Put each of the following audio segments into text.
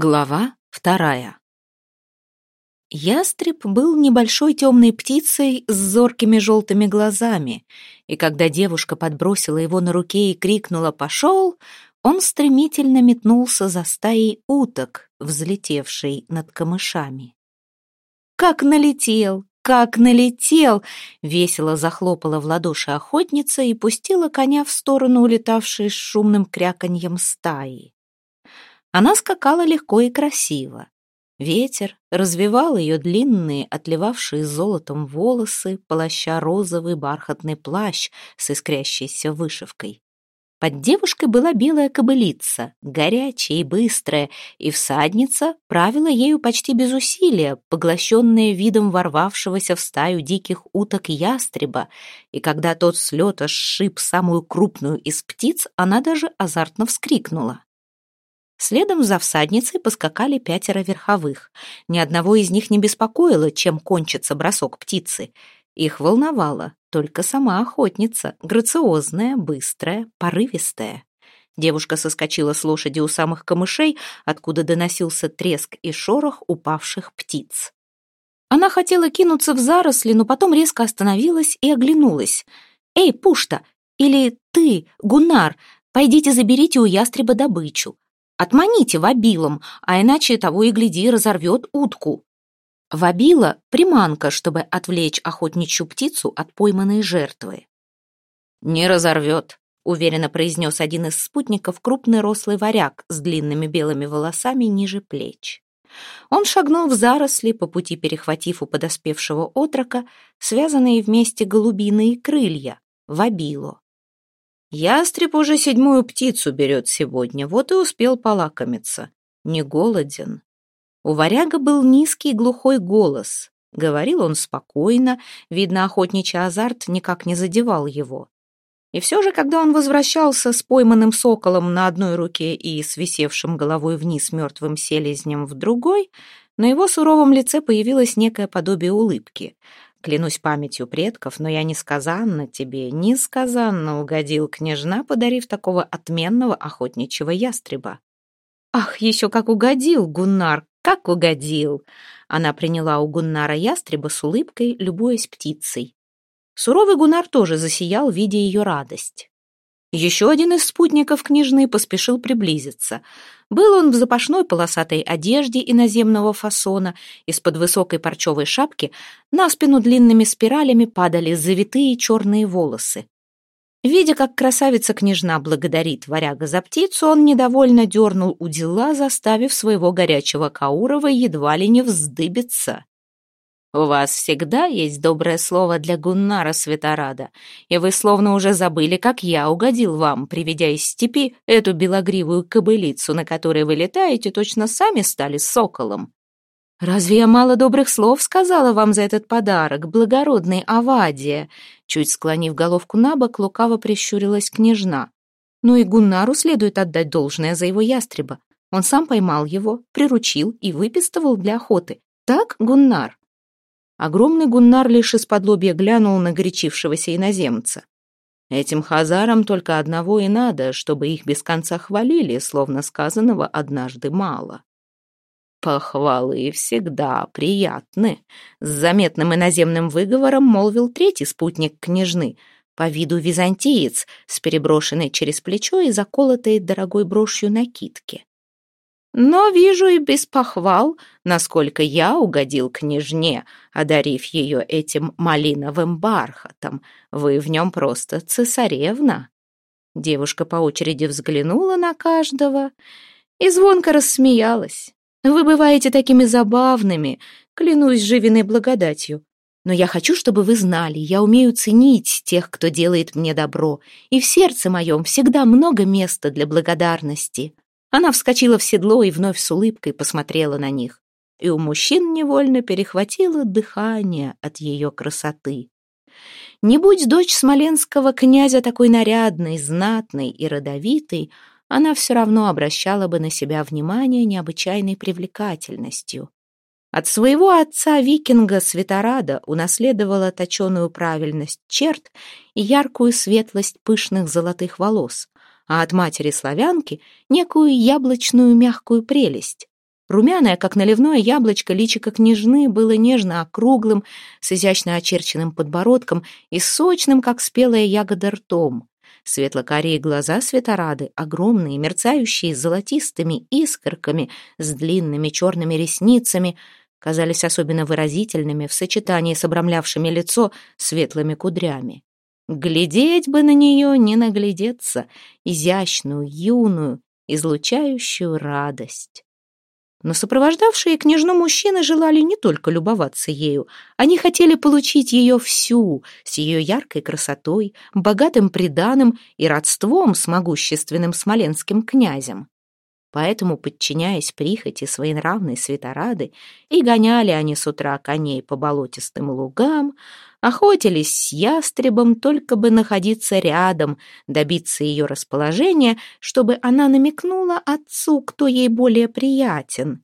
Глава вторая. Ястреб был небольшой темной птицей с зоркими желтыми глазами, и когда девушка подбросила его на руке и крикнула «Пошел!», он стремительно метнулся за стаей уток, взлетевшей над камышами. «Как налетел! Как налетел!» Весело захлопала в ладоши охотница и пустила коня в сторону улетавшей с шумным кряканьем стаи. Она скакала легко и красиво. Ветер развивал ее длинные, отливавшие золотом волосы, полоща розовый бархатный плащ с искрящейся вышивкой. Под девушкой была белая кобылица, горячая и быстрая, и всадница правила ею почти без усилия, поглощенная видом ворвавшегося в стаю диких уток ястреба, и когда тот с лета сшиб самую крупную из птиц, она даже азартно вскрикнула. Следом за всадницей поскакали пятеро верховых. Ни одного из них не беспокоило, чем кончится бросок птицы. Их волновала только сама охотница, грациозная, быстрая, порывистая. Девушка соскочила с лошади у самых камышей, откуда доносился треск и шорох упавших птиц. Она хотела кинуться в заросли, но потом резко остановилась и оглянулась. «Эй, Пушта! Или ты, Гунар, пойдите заберите у ястреба добычу. Отманите вобилом, а иначе того и гляди разорвет утку. Вобила — приманка, чтобы отвлечь охотничью птицу от пойманной жертвы. «Не разорвет», — уверенно произнес один из спутников крупный рослый варяг с длинными белыми волосами ниже плеч. Он шагнул в заросли, по пути перехватив у подоспевшего отрока связанные вместе голубиные крылья, вобило. Ястреб уже седьмую птицу берет сегодня, вот и успел полакомиться. Не голоден. У варяга был низкий глухой голос. Говорил он спокойно, видно, охотничий азарт никак не задевал его. И все же, когда он возвращался с пойманным соколом на одной руке и с висевшим головой вниз мертвым селезнем в другой, на его суровом лице появилось некое подобие улыбки — Клянусь памятью предков, но я несказанно тебе, несказанно угодил княжна, подарив такого отменного охотничьего ястреба. Ах, еще как угодил, Гуннар, как угодил! Она приняла у Гуннара ястреба с улыбкой, любуясь птицей. Суровый Гуннар тоже засиял, видя ее радость. Еще один из спутников княжны поспешил приблизиться. Был он в запашной полосатой одежде иноземного фасона, из-под высокой парчевой шапки на спину длинными спиралями падали завитые черные волосы. Видя, как красавица-княжна благодарит варяга за птицу, он недовольно дернул у дела, заставив своего горячего Каурова едва ли не вздыбиться. У вас всегда есть доброе слово для Гуннара Светорада, и вы словно уже забыли, как я угодил вам, приведя из степи эту белогривую кобылицу, на которой вы летаете, точно сами стали соколом. Разве я мало добрых слов сказала вам за этот подарок, благородный Авадия? Чуть склонив головку на бок, лукаво прищурилась княжна. Ну и Гуннару следует отдать должное за его ястреба. Он сам поймал его, приручил и выпистывал для охоты. Так, Гуннар? Огромный гуннар лишь из-под лобья глянул на горячившегося иноземца. Этим хазарам только одного и надо, чтобы их без конца хвалили, словно сказанного однажды мало. «Похвалы всегда приятны», — с заметным иноземным выговором молвил третий спутник княжны, по виду византиец, с переброшенной через плечо и заколотой дорогой брошью накидки. Но вижу и без похвал, насколько я угодил княжне, одарив ее этим малиновым бархатом. Вы в нем просто цесаревна». Девушка по очереди взглянула на каждого и звонко рассмеялась. «Вы бываете такими забавными, клянусь живиной благодатью. Но я хочу, чтобы вы знали, я умею ценить тех, кто делает мне добро, и в сердце моем всегда много места для благодарности». Она вскочила в седло и вновь с улыбкой посмотрела на них. И у мужчин невольно перехватило дыхание от ее красоты. Не будь дочь смоленского князя такой нарядной, знатной и родовитой, она все равно обращала бы на себя внимание необычайной привлекательностью. От своего отца-викинга Светорада унаследовала точеную правильность черт и яркую светлость пышных золотых волос, а от матери-славянки некую яблочную мягкую прелесть. Румяное, как наливное яблочко, личико княжны было нежно округлым, с изящно очерченным подбородком и сочным, как спелая ягода ртом. Светло-карие глаза светорады, огромные, мерцающие золотистыми искорками, с длинными черными ресницами, казались особенно выразительными в сочетании с обрамлявшими лицо светлыми кудрями. Глядеть бы на нее, не наглядеться, изящную, юную, излучающую радость. Но сопровождавшие княжну мужчины желали не только любоваться ею, они хотели получить ее всю, с ее яркой красотой, богатым приданым и родством с могущественным смоленским князем. Поэтому, подчиняясь прихоти своенравной светорады, и гоняли они с утра коней по болотистым лугам, охотились с ястребом, только бы находиться рядом, добиться ее расположения, чтобы она намекнула отцу, кто ей более приятен.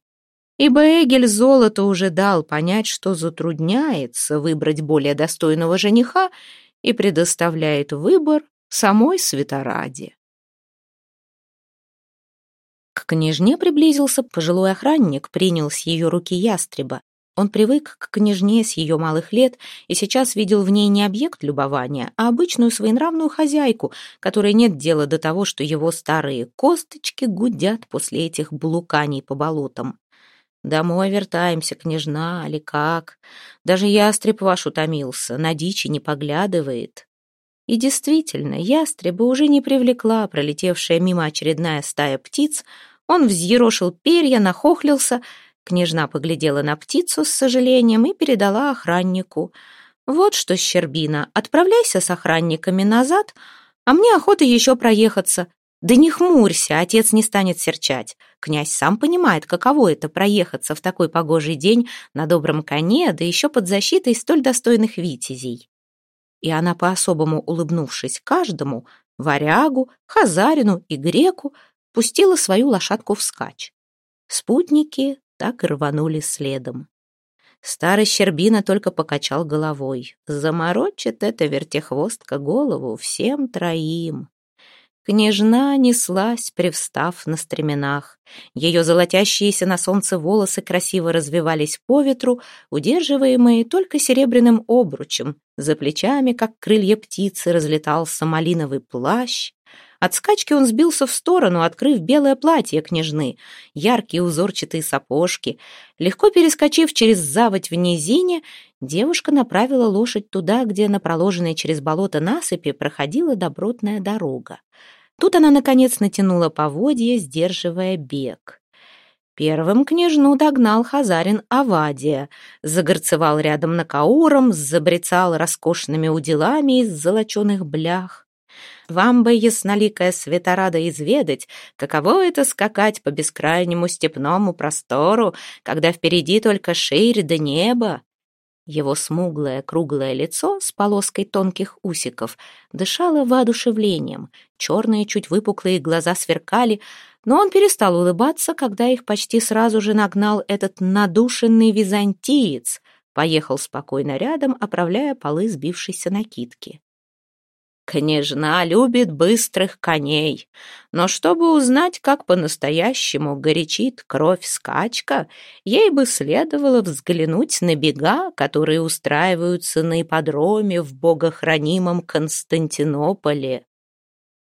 Ибо Эгель золото уже дал понять, что затрудняется выбрать более достойного жениха и предоставляет выбор самой Светораде. Княжне приблизился пожилой охранник, принял с ее руки ястреба. Он привык к княжне с ее малых лет и сейчас видел в ней не объект любования, а обычную своенравную хозяйку, которой нет дела до того, что его старые косточки гудят после этих блуканий по болотам. «Домой вертаемся, княжна, али как? Даже ястреб ваш утомился, на дичи не поглядывает». И действительно, ястреба уже не привлекла пролетевшая мимо очередная стая птиц, он взъерошил перья, нахохлился — Княжна поглядела на птицу с сожалением и передала охраннику. «Вот что, Щербина, отправляйся с охранниками назад, а мне охота еще проехаться. Да не хмурься, отец не станет серчать. Князь сам понимает, каково это проехаться в такой погожий день на добром коне, да еще под защитой столь достойных витязей». И она, по-особому улыбнувшись каждому, варягу, хазарину и греку, пустила свою лошадку вскачь. Спутники так и рванули следом. Старый Щербина только покачал головой. Заморочит эта вертехвостка голову всем троим. Княжна неслась, привстав на стременах. Ее золотящиеся на солнце волосы красиво развивались по ветру, удерживаемые только серебряным обручем. За плечами, как крылья птицы, разлетался малиновый плащ. От скачки он сбился в сторону, открыв белое платье княжны, яркие узорчатые сапожки. Легко перескочив через заводь в низине, девушка направила лошадь туда, где на проложенной через болото насыпи проходила добротная дорога. Тут она, наконец, натянула поводья, сдерживая бег. Первым княжну догнал хазарин Авадия, загорцевал рядом на кауром, забрецал роскошными уделами из золоченых блях. Вам бы, ясноликая светорада, изведать, каково это скакать по бескрайнему степному простору, когда впереди только ширь да небо. Его смуглое круглое лицо с полоской тонких усиков дышало воодушевлением, черные чуть выпуклые глаза сверкали, но он перестал улыбаться, когда их почти сразу же нагнал этот надушенный византиец, поехал спокойно рядом, оправляя полы сбившейся накидки. Княжна любит быстрых коней, но чтобы узнать, как по-настоящему горячит кровь скачка, ей бы следовало взглянуть на бега, которые устраиваются на ипподроме в богохранимом Константинополе.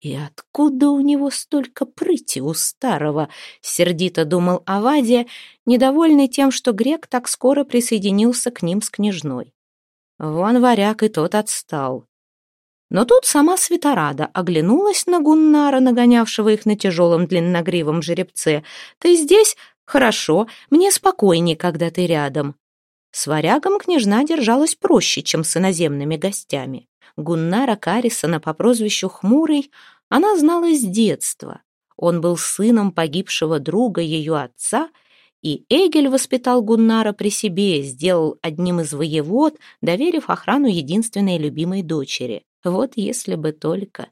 «И откуда у него столько прыти у старого?» — сердито думал Авадия, недовольный тем, что грек так скоро присоединился к ним с княжной. Вон варяг и тот отстал. Но тут сама Светорада оглянулась на Гуннара, нагонявшего их на тяжелом длинногривом жеребце. «Ты здесь? Хорошо, мне спокойнее, когда ты рядом». С варягом княжна держалась проще, чем с иноземными гостями. Гуннара Карисона по прозвищу Хмурый она знала с детства. Он был сыном погибшего друга ее отца, и Эгель воспитал Гуннара при себе, сделал одним из воевод, доверив охрану единственной любимой дочери. Вот если бы только...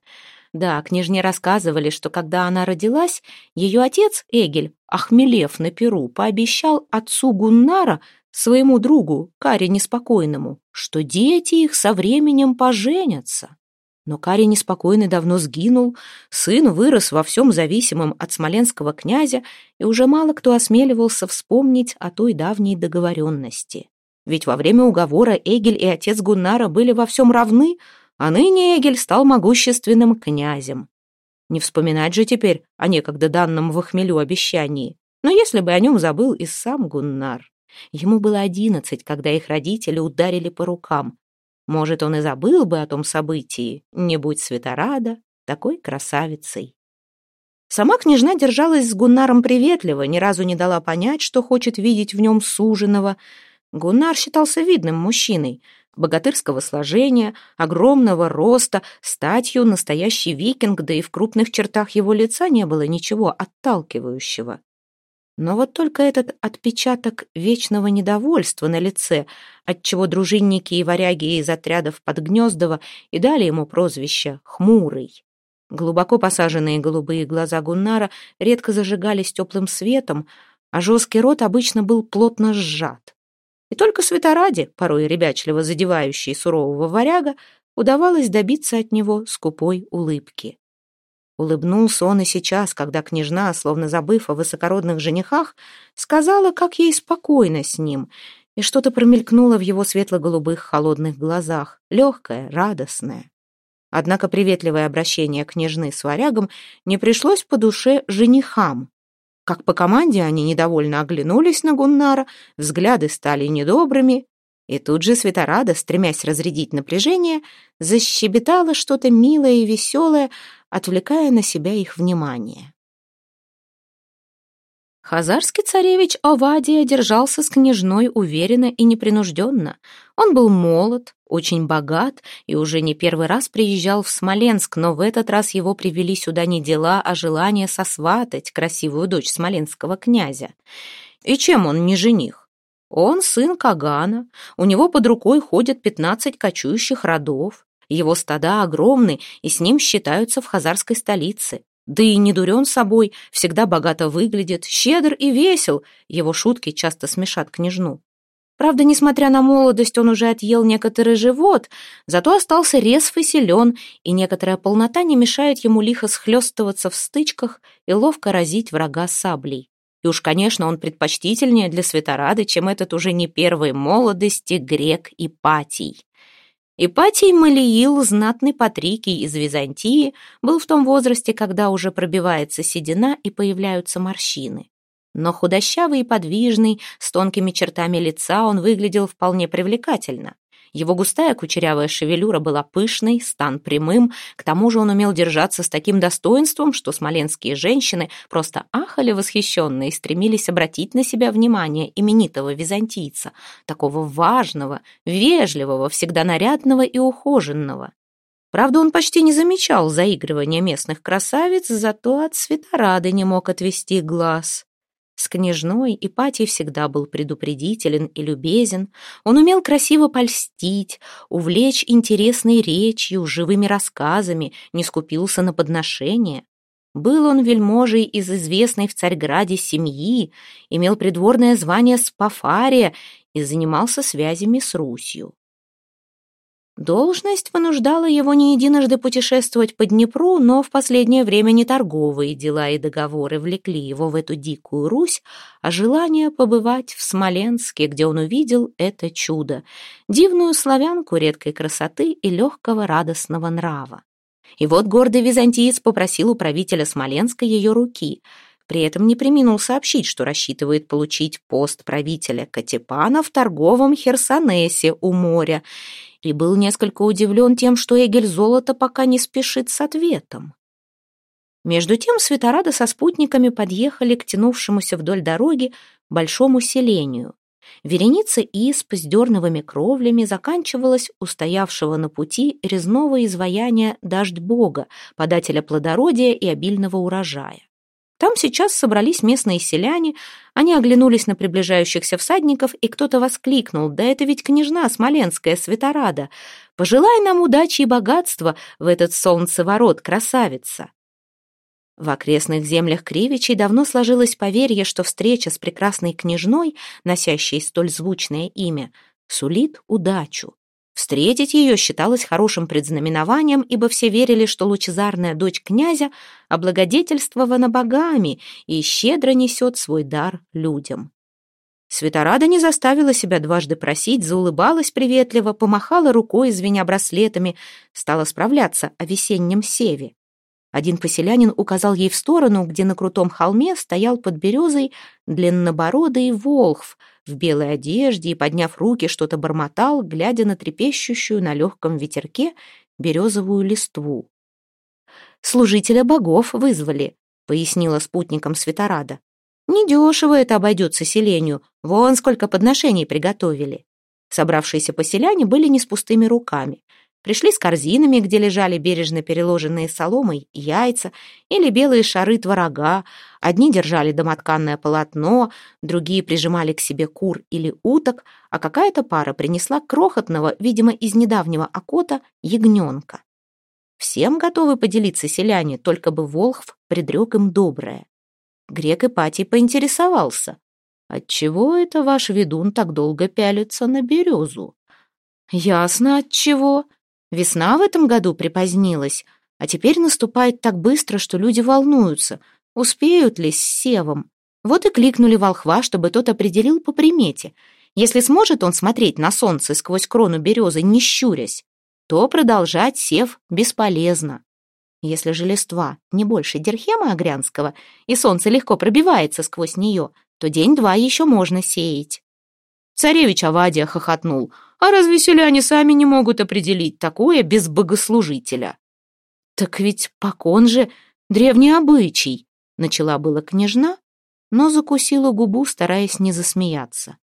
Да, княжне рассказывали, что когда она родилась, ее отец Эгель, охмелев на перу, пообещал отцу Гуннара, своему другу, Каре Неспокойному, что дети их со временем поженятся. Но Кари неспокойный давно сгинул, сын вырос во всем зависимым от смоленского князя, и уже мало кто осмеливался вспомнить о той давней договоренности. Ведь во время уговора Эгель и отец Гуннара были во всем равны, а ныне Эгель стал могущественным князем. Не вспоминать же теперь о некогда данном в хмелю обещании. Но если бы о нем забыл и сам Гуннар. Ему было одиннадцать, когда их родители ударили по рукам. Может, он и забыл бы о том событии, не будь Светорада такой красавицей. Сама княжна держалась с Гуннаром приветливо, ни разу не дала понять, что хочет видеть в нем суженого. Гуннар считался видным мужчиной, богатырского сложения, огромного роста, статью настоящий викинг, да и в крупных чертах его лица не было ничего отталкивающего. Но вот только этот отпечаток вечного недовольства на лице, отчего дружинники и варяги из отрядов Подгнездова и дали ему прозвище «Хмурый». Глубоко посаженные голубые глаза Гуннара редко зажигались теплым светом, а жесткий рот обычно был плотно сжат. И только светоради, порой ребячливо задевающий сурового варяга, удавалось добиться от него скупой улыбки. Улыбнулся он и сейчас, когда княжна, словно забыв о высокородных женихах, сказала, как ей спокойно с ним, и что-то промелькнуло в его светло-голубых холодных глазах, легкое, радостное. Однако приветливое обращение княжны с варягом не пришлось по душе женихам. Как по команде они недовольно оглянулись на Гуннара, взгляды стали недобрыми, и тут же Светорада, стремясь разрядить напряжение, защебетала что-то милое и веселое, отвлекая на себя их внимание. Хазарский царевич Овадия держался с княжной уверенно и непринужденно. Он был молод, очень богат и уже не первый раз приезжал в Смоленск, но в этот раз его привели сюда не дела, а желание сосватать красивую дочь смоленского князя. И чем он не жених? Он сын Кагана, у него под рукой ходят пятнадцать кочующих родов. Его стада огромны и с ним считаются в хазарской столице. Да и не дурен собой, всегда богато выглядит, щедр и весел. Его шутки часто смешат княжну. Правда, несмотря на молодость, он уже отъел некоторый живот, зато остался резв и силен, и некоторая полнота не мешает ему лихо схлестываться в стычках и ловко разить врага саблей. И уж, конечно, он предпочтительнее для Светорады, чем этот уже не первой молодости грек Ипатий. Ипатий Малиил, знатный патрикий из Византии, был в том возрасте, когда уже пробивается седина и появляются морщины. Но худощавый и подвижный, с тонкими чертами лица, он выглядел вполне привлекательно. Его густая кучерявая шевелюра была пышной, стан прямым, к тому же он умел держаться с таким достоинством, что смоленские женщины просто ахали восхищенно и стремились обратить на себя внимание именитого византийца, такого важного, вежливого, всегда нарядного и ухоженного. Правда, он почти не замечал заигрывания местных красавиц, зато от светорады не мог отвести глаз. С княжной Ипатий всегда был предупредителен и любезен. Он умел красиво польстить, увлечь интересной речью, живыми рассказами, не скупился на подношения. Был он вельможей из известной в Царьграде семьи, имел придворное звание Спафария и занимался связями с Русью. Должность вынуждала его не единожды путешествовать по Днепру, но в последнее время не торговые дела и договоры влекли его в эту дикую Русь, а желание побывать в Смоленске, где он увидел это чудо, дивную славянку редкой красоты и легкого радостного нрава. И вот гордый византиец попросил у правителя Смоленска ее руки — при этом не приминул сообщить, что рассчитывает получить пост правителя Катепана в торговом Херсонесе у моря, и был несколько удивлен тем, что Эгель Золото пока не спешит с ответом. Между тем Светорада со спутниками подъехали к тянувшемуся вдоль дороги большому селению. Вереница исп с дерновыми кровлями заканчивалась у стоявшего на пути резного изваяния дождь бога, подателя плодородия и обильного урожая. Там сейчас собрались местные селяне, они оглянулись на приближающихся всадников, и кто-то воскликнул, «Да это ведь княжна Смоленская, Светорада! Пожелай нам удачи и богатства в этот солнцеворот, красавица!» В окрестных землях Кривичей давно сложилось поверье, что встреча с прекрасной княжной, носящей столь звучное имя, сулит удачу. Встретить ее считалось хорошим предзнаменованием, ибо все верили, что лучезарная дочь князя облагодетельствована богами и щедро несет свой дар людям. Светорада не заставила себя дважды просить, заулыбалась приветливо, помахала рукой, звеня браслетами, стала справляться о весеннем севе. Один поселянин указал ей в сторону, где на крутом холме стоял под березой длиннобородый волхв в белой одежде и, подняв руки, что-то бормотал, глядя на трепещущую на легком ветерке березовую листву. «Служителя богов вызвали», — пояснила спутникам Светорада. Недешево это обойдется селению, вон сколько подношений приготовили. Собравшиеся поселяне были не с пустыми руками. Пришли с корзинами, где лежали бережно переложенные соломой яйца или белые шары творога. Одни держали домотканное полотно, другие прижимали к себе кур или уток, а какая-то пара принесла крохотного, видимо, из недавнего окота, ягненка. Всем готовы поделиться селяне, только бы Волхв предрек им доброе. Грек Ипатий поинтересовался. «Отчего это ваш ведун так долго пялится на березу?» «Ясно, отчего. Весна в этом году припозднилась, а теперь наступает так быстро, что люди волнуются, успеют ли с севом. Вот и кликнули волхва, чтобы тот определил по примете. Если сможет он смотреть на солнце сквозь крону березы, не щурясь, то продолжать сев бесполезно. Если же листва не больше дирхема огрянского, и солнце легко пробивается сквозь нее, то день-два еще можно сеять. Царевич Авадия хохотнул. А разве селяне сами не могут определить такое без богослужителя? Так ведь покон же древний обычай, начала была княжна, но закусила губу, стараясь не засмеяться.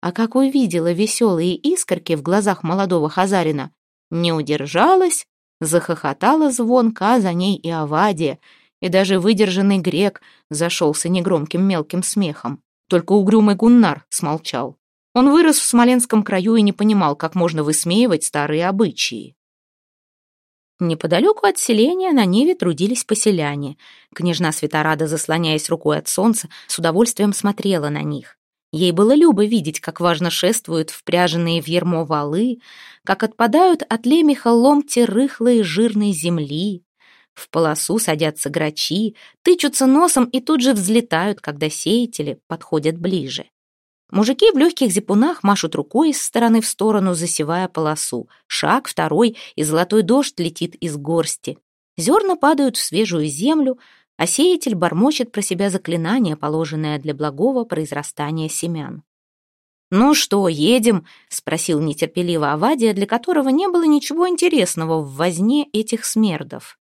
А как увидела веселые искорки в глазах молодого хазарина, не удержалась Захохотала звонко, а за ней и Авадия, и даже выдержанный грек зашелся негромким мелким смехом. Только угрюмый Гуннар смолчал. Он вырос в Смоленском краю и не понимал, как можно высмеивать старые обычаи. Неподалеку от селения на Неве трудились поселяне. Княжна Светорада, заслоняясь рукой от солнца, с удовольствием смотрела на них. Ей было любо видеть, как важно шествуют впряженные в ермо валы, как отпадают от лемеха ломти рыхлой жирной земли. В полосу садятся грачи, тычутся носом и тут же взлетают, когда сеятели подходят ближе. Мужики в легких зипунах машут рукой из стороны в сторону, засевая полосу. Шаг, второй, и золотой дождь летит из горсти. Зерна падают в свежую землю, а сеятель бормочет про себя заклинание, положенное для благого произрастания семян. «Ну что, едем?» — спросил нетерпеливо Авадия, для которого не было ничего интересного в возне этих смердов.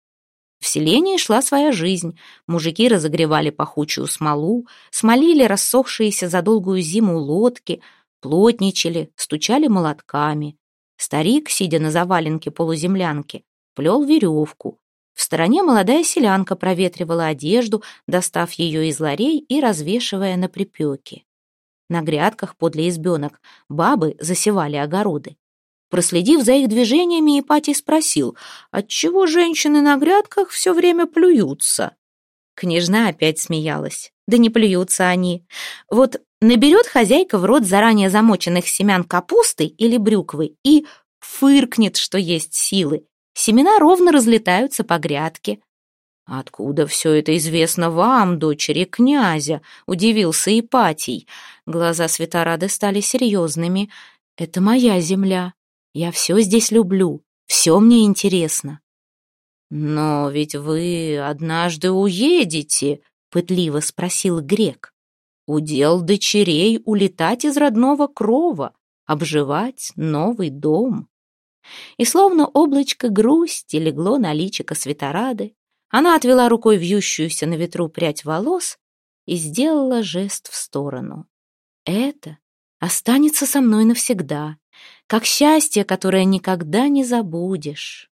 В селении шла своя жизнь. Мужики разогревали пахучую смолу, смолили рассохшиеся за долгую зиму лодки, плотничали, стучали молотками. Старик, сидя на заваленке полуземлянки, плел веревку, в стороне молодая селянка проветривала одежду, достав ее из ларей и развешивая на припеки. На грядках подле избенок бабы засевали огороды. Проследив за их движениями, Ипатий спросил, отчего женщины на грядках все время плюются? Княжна опять смеялась. Да не плюются они. Вот наберет хозяйка в рот заранее замоченных семян капусты или брюквы и фыркнет, что есть силы, Семена ровно разлетаются по грядке. «Откуда все это известно вам, дочери князя?» — удивился Ипатий. Глаза Светорады стали серьезными. «Это моя земля. Я все здесь люблю. Все мне интересно». «Но ведь вы однажды уедете», — пытливо спросил грек. «Удел дочерей улетать из родного крова, обживать новый дом». И словно облачко грусти легло на личико Светорады, она отвела рукой вьющуюся на ветру прядь волос и сделала жест в сторону. «Это останется со мной навсегда, как счастье, которое никогда не забудешь».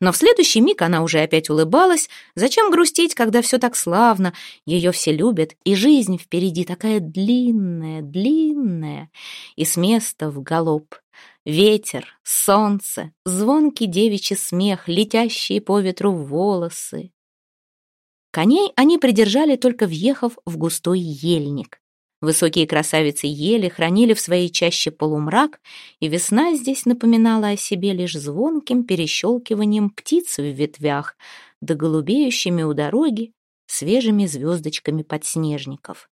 Но в следующий миг она уже опять улыбалась. Зачем грустить, когда все так славно? Ее все любят, и жизнь впереди такая длинная, длинная. И с места в галоп Ветер, солнце, звонкий девичий смех, летящие по ветру волосы. Коней они придержали, только въехав в густой ельник. Высокие красавицы ели, хранили в своей чаще полумрак, и весна здесь напоминала о себе лишь звонким перещелкиванием птиц в ветвях, да голубеющими у дороги свежими звездочками подснежников.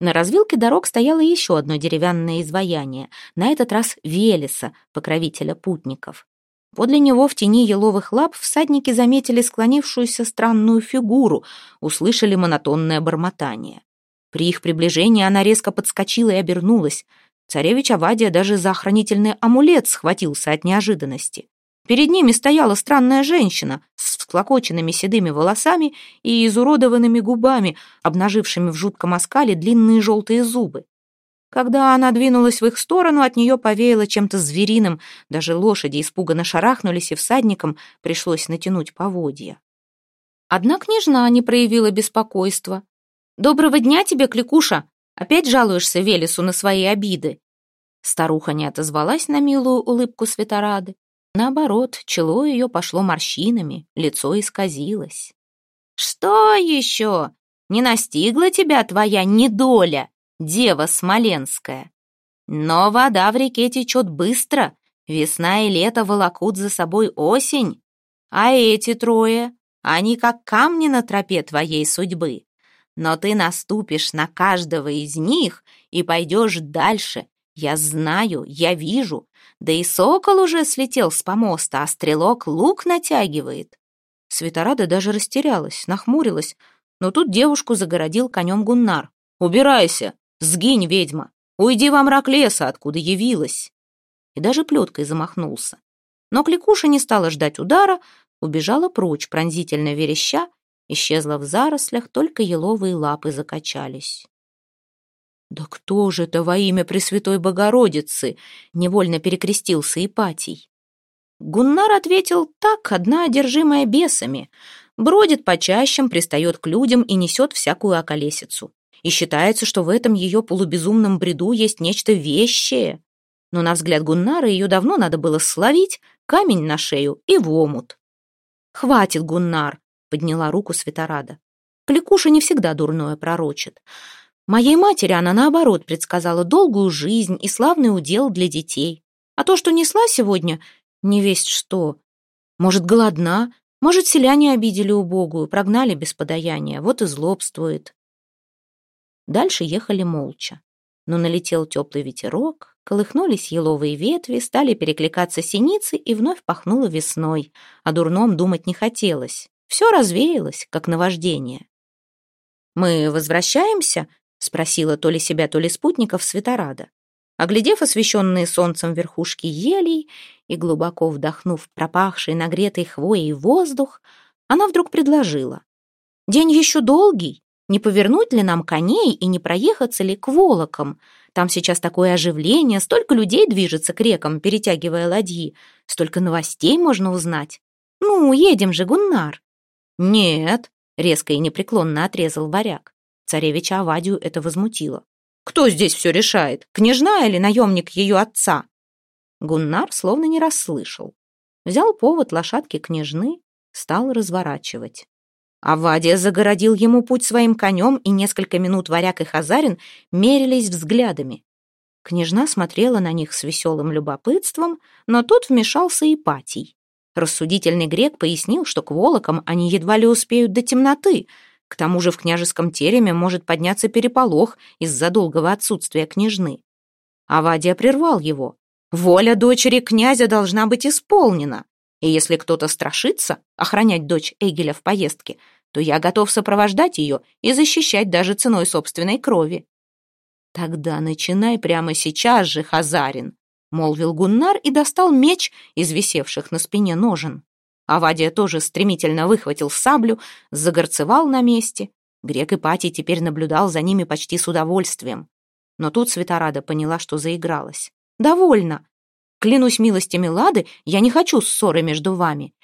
На развилке дорог стояло еще одно деревянное изваяние, на этот раз Велеса, покровителя путников. Подле него в тени еловых лап всадники заметили склонившуюся странную фигуру, услышали монотонное бормотание. При их приближении она резко подскочила и обернулась. Царевич Авадия даже за охранительный амулет схватился от неожиданности. Перед ними стояла странная женщина с всклокоченными седыми волосами и изуродованными губами, обнажившими в жутком оскале длинные желтые зубы. Когда она двинулась в их сторону, от нее повеяло чем-то звериным, даже лошади испуганно шарахнулись, и всадникам пришлось натянуть поводья. Одна княжна не проявила беспокойства. «Доброго дня тебе, Кликуша! Опять жалуешься Велесу на свои обиды?» Старуха не отозвалась на милую улыбку Светорады. Наоборот, чело ее пошло морщинами, лицо исказилось. «Что еще? Не настигла тебя твоя недоля?» дева смоленская. Но вода в реке течет быстро, весна и лето волокут за собой осень. А эти трое, они как камни на тропе твоей судьбы. Но ты наступишь на каждого из них и пойдешь дальше. Я знаю, я вижу. Да и сокол уже слетел с помоста, а стрелок лук натягивает. Светорада даже растерялась, нахмурилась, но тут девушку загородил конем Гуннар. «Убирайся! Сгинь, ведьма! Уйди во мрак леса, откуда явилась!» И даже плеткой замахнулся. Но Кликуша не стала ждать удара, убежала прочь, пронзительно вереща, исчезла в зарослях, только еловые лапы закачались. «Да кто же это во имя Пресвятой Богородицы?» — невольно перекрестился Ипатий. Гуннар ответил так, одна одержимая бесами. Бродит по чащам, пристает к людям и несет всякую околесицу и считается, что в этом ее полубезумном бреду есть нечто вещее. Но на взгляд Гуннара ее давно надо было словить, камень на шею и в омут. «Хватит, Гуннар!» — подняла руку Светорада. Кликуша не всегда дурное пророчит. Моей матери она, наоборот, предсказала долгую жизнь и славный удел для детей. А то, что несла сегодня, не весть что. Может, голодна, может, селяне обидели убогую, прогнали без подаяния, вот и злобствует. Дальше ехали молча. Но налетел теплый ветерок, колыхнулись еловые ветви, стали перекликаться синицы и вновь пахнуло весной. О дурном думать не хотелось. Все развеялось, как наваждение. «Мы возвращаемся?» — спросила то ли себя, то ли спутников Светорада. Оглядев освещенные солнцем верхушки елей и глубоко вдохнув пропахший нагретой хвоей воздух, она вдруг предложила. «День еще долгий, не повернуть ли нам коней и не проехаться ли к Волокам? Там сейчас такое оживление, столько людей движется к рекам, перетягивая ладьи. Столько новостей можно узнать. Ну, едем же, Гуннар. Нет, резко и непреклонно отрезал варяг. Царевича Авадию это возмутило. Кто здесь все решает, княжна или наемник ее отца? Гуннар словно не расслышал. Взял повод лошадки княжны, стал разворачивать. Авадия загородил ему путь своим конем, и несколько минут варяг и хазарин мерились взглядами. Княжна смотрела на них с веселым любопытством, но тут вмешался Ипатий. Рассудительный грек пояснил, что к волокам они едва ли успеют до темноты. К тому же в княжеском тереме может подняться переполох из-за долгого отсутствия княжны. Авадия прервал его. «Воля дочери князя должна быть исполнена. И если кто-то страшится охранять дочь Эгеля в поездке, то я готов сопровождать ее и защищать даже ценой собственной крови. Тогда начинай прямо сейчас же, Хазарин, молвил Гуннар и достал меч из висевших на спине ножен. Авадия тоже стремительно выхватил саблю, загорцевал на месте. Грек Ипатий теперь наблюдал за ними почти с удовольствием. Но тут Светорада поняла, что заигралась. «Довольно. Клянусь милостями Лады, я не хочу ссоры между вами.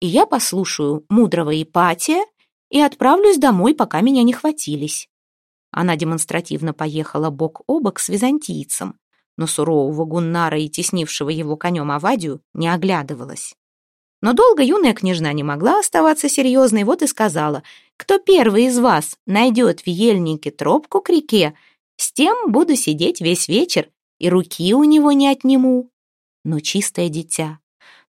И я послушаю мудрого Ипатия и отправлюсь домой, пока меня не хватились». Она демонстративно поехала бок о бок с византийцем, но сурового гуннара и теснившего его конем Авадию не оглядывалась. Но долго юная княжна не могла оставаться серьезной, вот и сказала, «Кто первый из вас найдет в ельнике тропку к реке, С тем буду сидеть весь вечер, и руки у него не отниму. Но чистое дитя.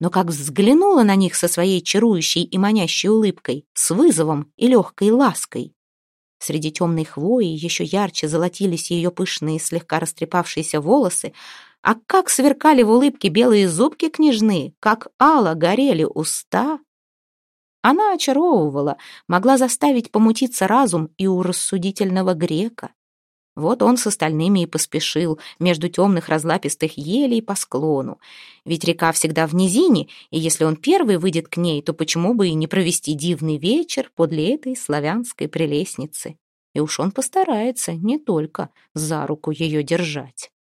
Но как взглянула на них со своей чарующей и манящей улыбкой, с вызовом и легкой лаской. Среди темной хвои еще ярче золотились ее пышные, слегка растрепавшиеся волосы, а как сверкали в улыбке белые зубки княжны, как ало горели уста. Она очаровывала, могла заставить помутиться разум и у рассудительного грека. Вот он с остальными и поспешил между темных разлапистых елей по склону. Ведь река всегда в низине, и если он первый выйдет к ней, то почему бы и не провести дивный вечер подле этой славянской прелестницы? И уж он постарается не только за руку ее держать.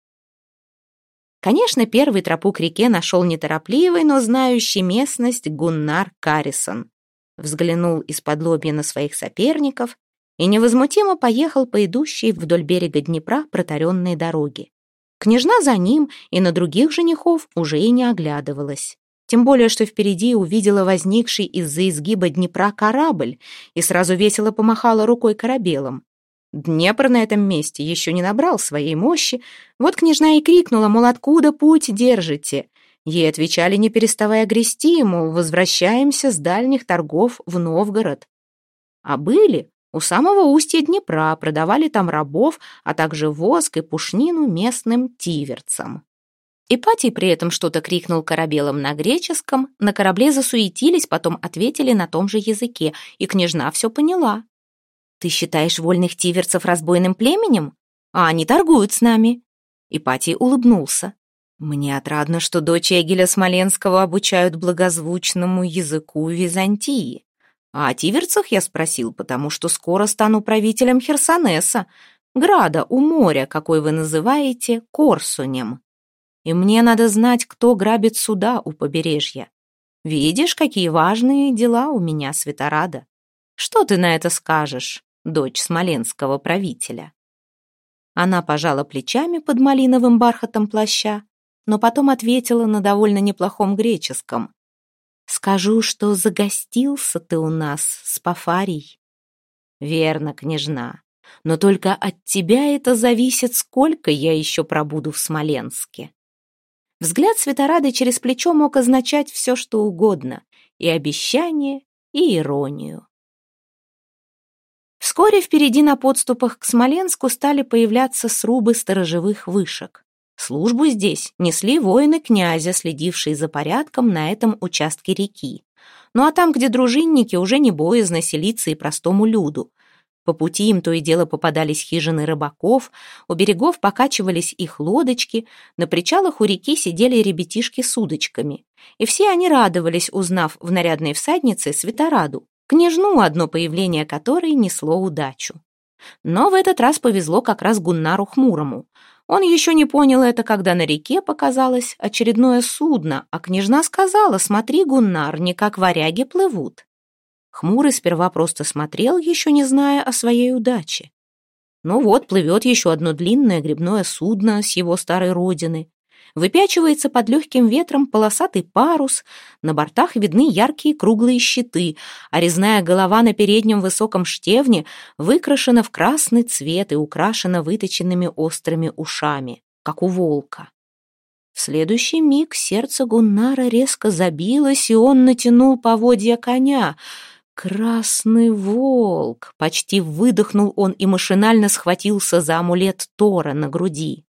Конечно, первый тропу к реке нашел неторопливый, но знающий местность Гуннар Каррисон. Взглянул из-под лобья на своих соперников и невозмутимо поехал по идущей вдоль берега Днепра протаренной дороге. Княжна за ним и на других женихов уже и не оглядывалась. Тем более, что впереди увидела возникший из-за изгиба Днепра корабль и сразу весело помахала рукой корабелом. Днепр на этом месте еще не набрал своей мощи. Вот княжна и крикнула, мол, откуда путь держите? Ей отвечали, не переставая грести, мол, возвращаемся с дальних торгов в Новгород. А были у самого устья Днепра, продавали там рабов, а также воск и пушнину местным тиверцам. Ипатий при этом что-то крикнул корабелам на греческом, на корабле засуетились, потом ответили на том же языке, и княжна все поняла. Ты считаешь вольных тиверцев разбойным племенем? А они торгуют с нами. Ипатий улыбнулся. Мне отрадно, что дочь Эгеля Смоленского обучают благозвучному языку Византии. А о тиверцах я спросил, потому что скоро стану правителем Херсонеса, града у моря, какой вы называете Корсунем. И мне надо знать, кто грабит суда у побережья. Видишь, какие важные дела у меня, Светорада. Что ты на это скажешь? дочь смоленского правителя. Она пожала плечами под малиновым бархатом плаща, но потом ответила на довольно неплохом греческом. «Скажу, что загостился ты у нас с Пафарий». «Верно, княжна, но только от тебя это зависит, сколько я еще пробуду в Смоленске». Взгляд Светорады через плечо мог означать все, что угодно, и обещание, и иронию. Вскоре впереди на подступах к Смоленску стали появляться срубы сторожевых вышек. Службу здесь несли воины князя, следившие за порядком на этом участке реки. Ну а там, где дружинники, уже не боязно селиться и простому люду. По пути им то и дело попадались хижины рыбаков, у берегов покачивались их лодочки, на причалах у реки сидели ребятишки с удочками. И все они радовались, узнав в нарядной всаднице Светораду княжну, одно появление которой несло удачу. Но в этот раз повезло как раз Гуннару Хмурому. Он еще не понял это, когда на реке показалось очередное судно, а княжна сказала, смотри, Гуннар, не как варяги плывут. Хмурый сперва просто смотрел, еще не зная о своей удаче. Ну вот, плывет еще одно длинное грибное судно с его старой родины. Выпячивается под легким ветром полосатый парус, на бортах видны яркие круглые щиты, а резная голова на переднем высоком штевне выкрашена в красный цвет и украшена выточенными острыми ушами, как у волка. В следующий миг сердце Гуннара резко забилось, и он натянул поводья коня. «Красный волк!» — почти выдохнул он и машинально схватился за амулет Тора на груди.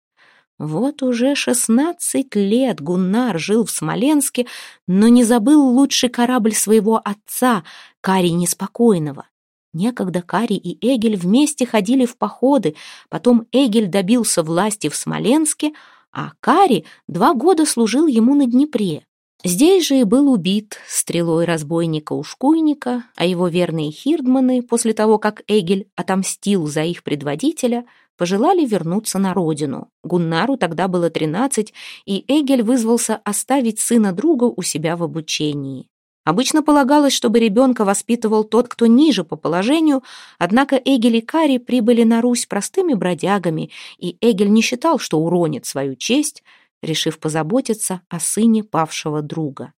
Вот уже шестнадцать лет Гуннар жил в Смоленске, но не забыл лучший корабль своего отца, Кари Неспокойного. Некогда Кари и Эгель вместе ходили в походы, потом Эгель добился власти в Смоленске, а Кари два года служил ему на Днепре. Здесь же и был убит стрелой разбойника-ушкуйника, а его верные хирдманы, после того, как Эгель отомстил за их предводителя, пожелали вернуться на родину. Гуннару тогда было тринадцать, и Эгель вызвался оставить сына друга у себя в обучении. Обычно полагалось, чтобы ребенка воспитывал тот, кто ниже по положению, однако Эгель и Кари прибыли на Русь простыми бродягами, и Эгель не считал, что уронит свою честь, решив позаботиться о сыне павшего друга.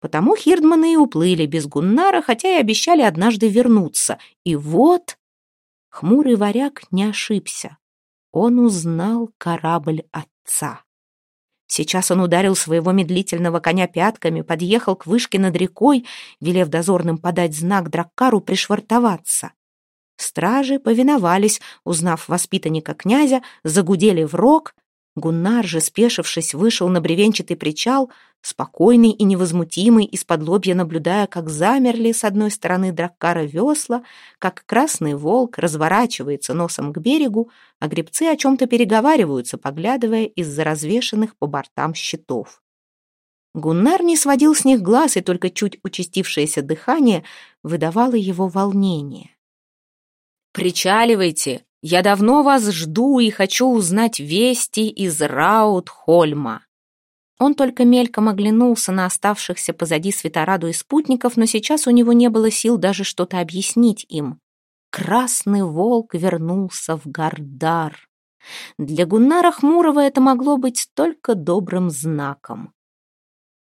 Потому Хирдманы и уплыли без Гуннара, хотя и обещали однажды вернуться. И вот Хмурый варяг не ошибся. Он узнал корабль отца. Сейчас он ударил своего медлительного коня пятками, подъехал к вышке над рекой, велев дозорным подать знак Драккару пришвартоваться. Стражи повиновались, узнав воспитанника князя, загудели в рог. Гуннар же, спешившись, вышел на бревенчатый причал, спокойный и невозмутимый, из-под лобья наблюдая, как замерли с одной стороны драккара весла, как красный волк разворачивается носом к берегу, а гребцы о чем-то переговариваются, поглядывая из-за развешанных по бортам щитов. Гуннар не сводил с них глаз, и только чуть участившееся дыхание выдавало его волнение. «Причаливайте! Я давно вас жду и хочу узнать вести из Раут-Хольма!» Он только мельком оглянулся на оставшихся позади Светораду и спутников, но сейчас у него не было сил даже что-то объяснить им. Красный волк вернулся в Гардар. Для Гуннара Хмурого это могло быть только добрым знаком.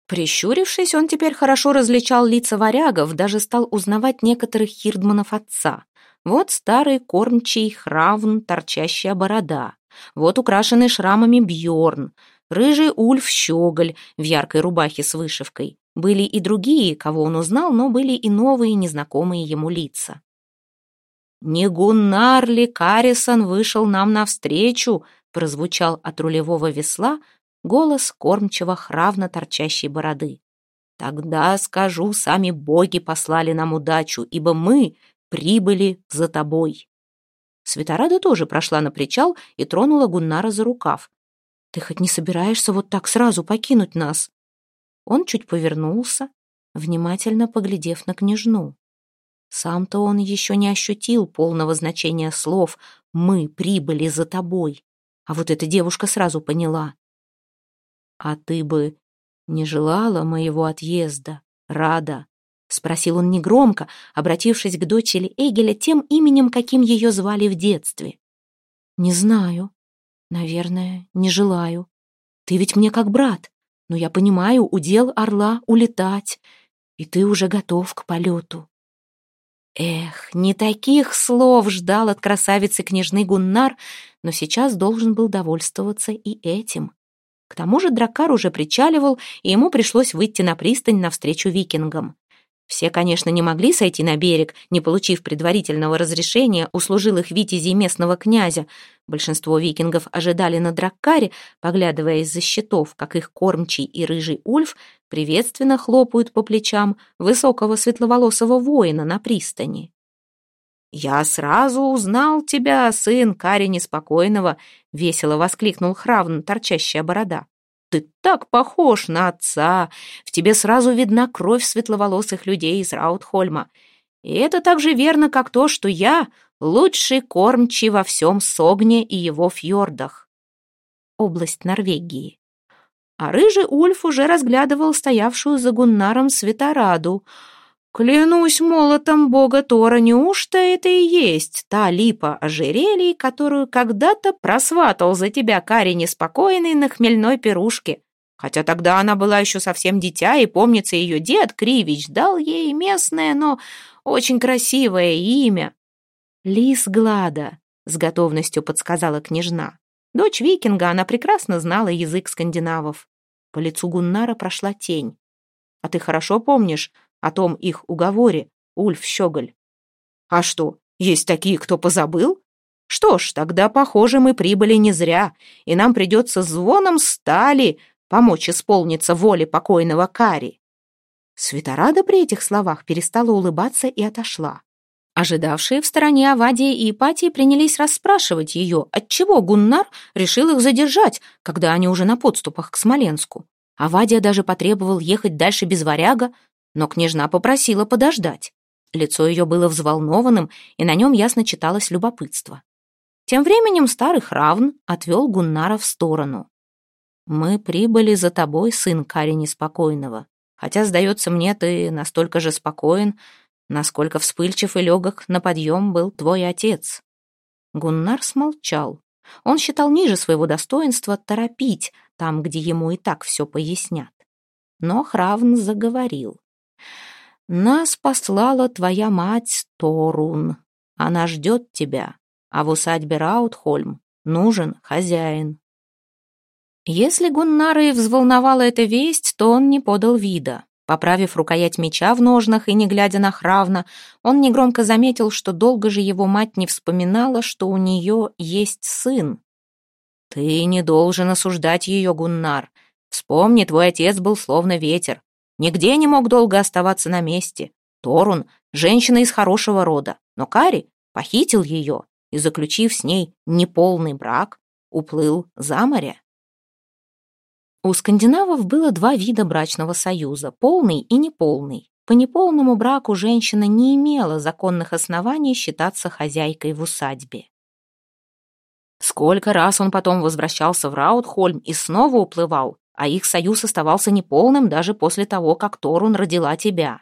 Прищурившись, он теперь хорошо различал лица варягов, даже стал узнавать некоторых хирдманов отца. Вот старый кормчий хравн, торчащая борода. Вот украшенный шрамами Бьорн, рыжий Ульф Щеголь в яркой рубахе с вышивкой. Были и другие, кого он узнал, но были и новые, незнакомые ему лица. «Не Гуннар ли Карисон вышел нам навстречу?» прозвучал от рулевого весла голос кормчего хравно торчащей бороды. «Тогда, скажу, сами боги послали нам удачу, ибо мы прибыли за тобой». Светорада тоже прошла на причал и тронула Гуннара за рукав. Ты хоть не собираешься вот так сразу покинуть нас?» Он чуть повернулся, внимательно поглядев на княжну. Сам-то он еще не ощутил полного значения слов «мы прибыли за тобой», а вот эта девушка сразу поняла. «А ты бы не желала моего отъезда, Рада?» — спросил он негромко, обратившись к дочери Эгеля тем именем, каким ее звали в детстве. «Не знаю», Наверное, не желаю. Ты ведь мне как брат, но я понимаю, удел орла улетать, и ты уже готов к полету. Эх, не таких слов ждал от красавицы княжны Гуннар, но сейчас должен был довольствоваться и этим. К тому же дракар уже причаливал, и ему пришлось выйти на пристань навстречу викингам. Все, конечно, не могли сойти на берег, не получив предварительного разрешения у служилых витязей местного князя. Большинство викингов ожидали на Драккаре, поглядывая из-за щитов, как их кормчий и рыжий Ульф приветственно хлопают по плечам высокого светловолосого воина на пристани. «Я сразу узнал тебя, сын Кари Неспокойного!» — весело воскликнул Хравн, торчащая борода. Ты так похож на отца. В тебе сразу видна кровь светловолосых людей из Раутхольма. И это так же верно, как то, что я лучший кормчий во всем Согне и его фьордах. Область Норвегии. А рыжий Ульф уже разглядывал стоявшую за Гуннаром Светораду — Клянусь молотом бога Тора, неужто это и есть та липа ожерелий, которую когда-то просватал за тебя Кари неспокойный на хмельной пирушке? Хотя тогда она была еще совсем дитя, и, помнится, ее дед Кривич дал ей местное, но очень красивое имя. «Лис Глада», — с готовностью подсказала княжна. Дочь викинга, она прекрасно знала язык скандинавов. По лицу Гуннара прошла тень. «А ты хорошо помнишь, о том их уговоре, Ульф Щеголь. А что, есть такие, кто позабыл? Что ж, тогда, похоже, мы прибыли не зря, и нам придется звоном стали помочь исполниться воле покойного Кари. Светорада при этих словах перестала улыбаться и отошла. Ожидавшие в стороне Авадия и Ипатии принялись расспрашивать ее, отчего Гуннар решил их задержать, когда они уже на подступах к Смоленску. Авадия даже потребовал ехать дальше без варяга, но княжна попросила подождать. Лицо ее было взволнованным, и на нем ясно читалось любопытство. Тем временем старый Хравн отвел Гуннара в сторону. «Мы прибыли за тобой, сын Кари Неспокойного. Хотя, сдается мне, ты настолько же спокоен, насколько вспыльчив и легок на подъем был твой отец». Гуннар смолчал. Он считал ниже своего достоинства торопить там, где ему и так все пояснят. Но Хравн заговорил. Нас послала твоя мать Торун. Она ждет тебя, а в усадьбе Раутхольм Нужен хозяин. Если Гуннара и взволновала эта весть, то он не подал вида. Поправив рукоять меча в ножнах и не глядя на Хравна, он негромко заметил, что долго же его мать не вспоминала, что у нее есть сын. «Ты не должен осуждать ее, Гуннар. Вспомни, твой отец был словно ветер. Нигде не мог долго оставаться на месте. Торун — женщина из хорошего рода, но Кари похитил ее и, заключив с ней неполный брак, уплыл за море. У скандинавов было два вида брачного союза – полный и неполный. По неполному браку женщина не имела законных оснований считаться хозяйкой в усадьбе. Сколько раз он потом возвращался в Раутхольм и снова уплывал, а их союз оставался неполным даже после того, как Торун родила тебя.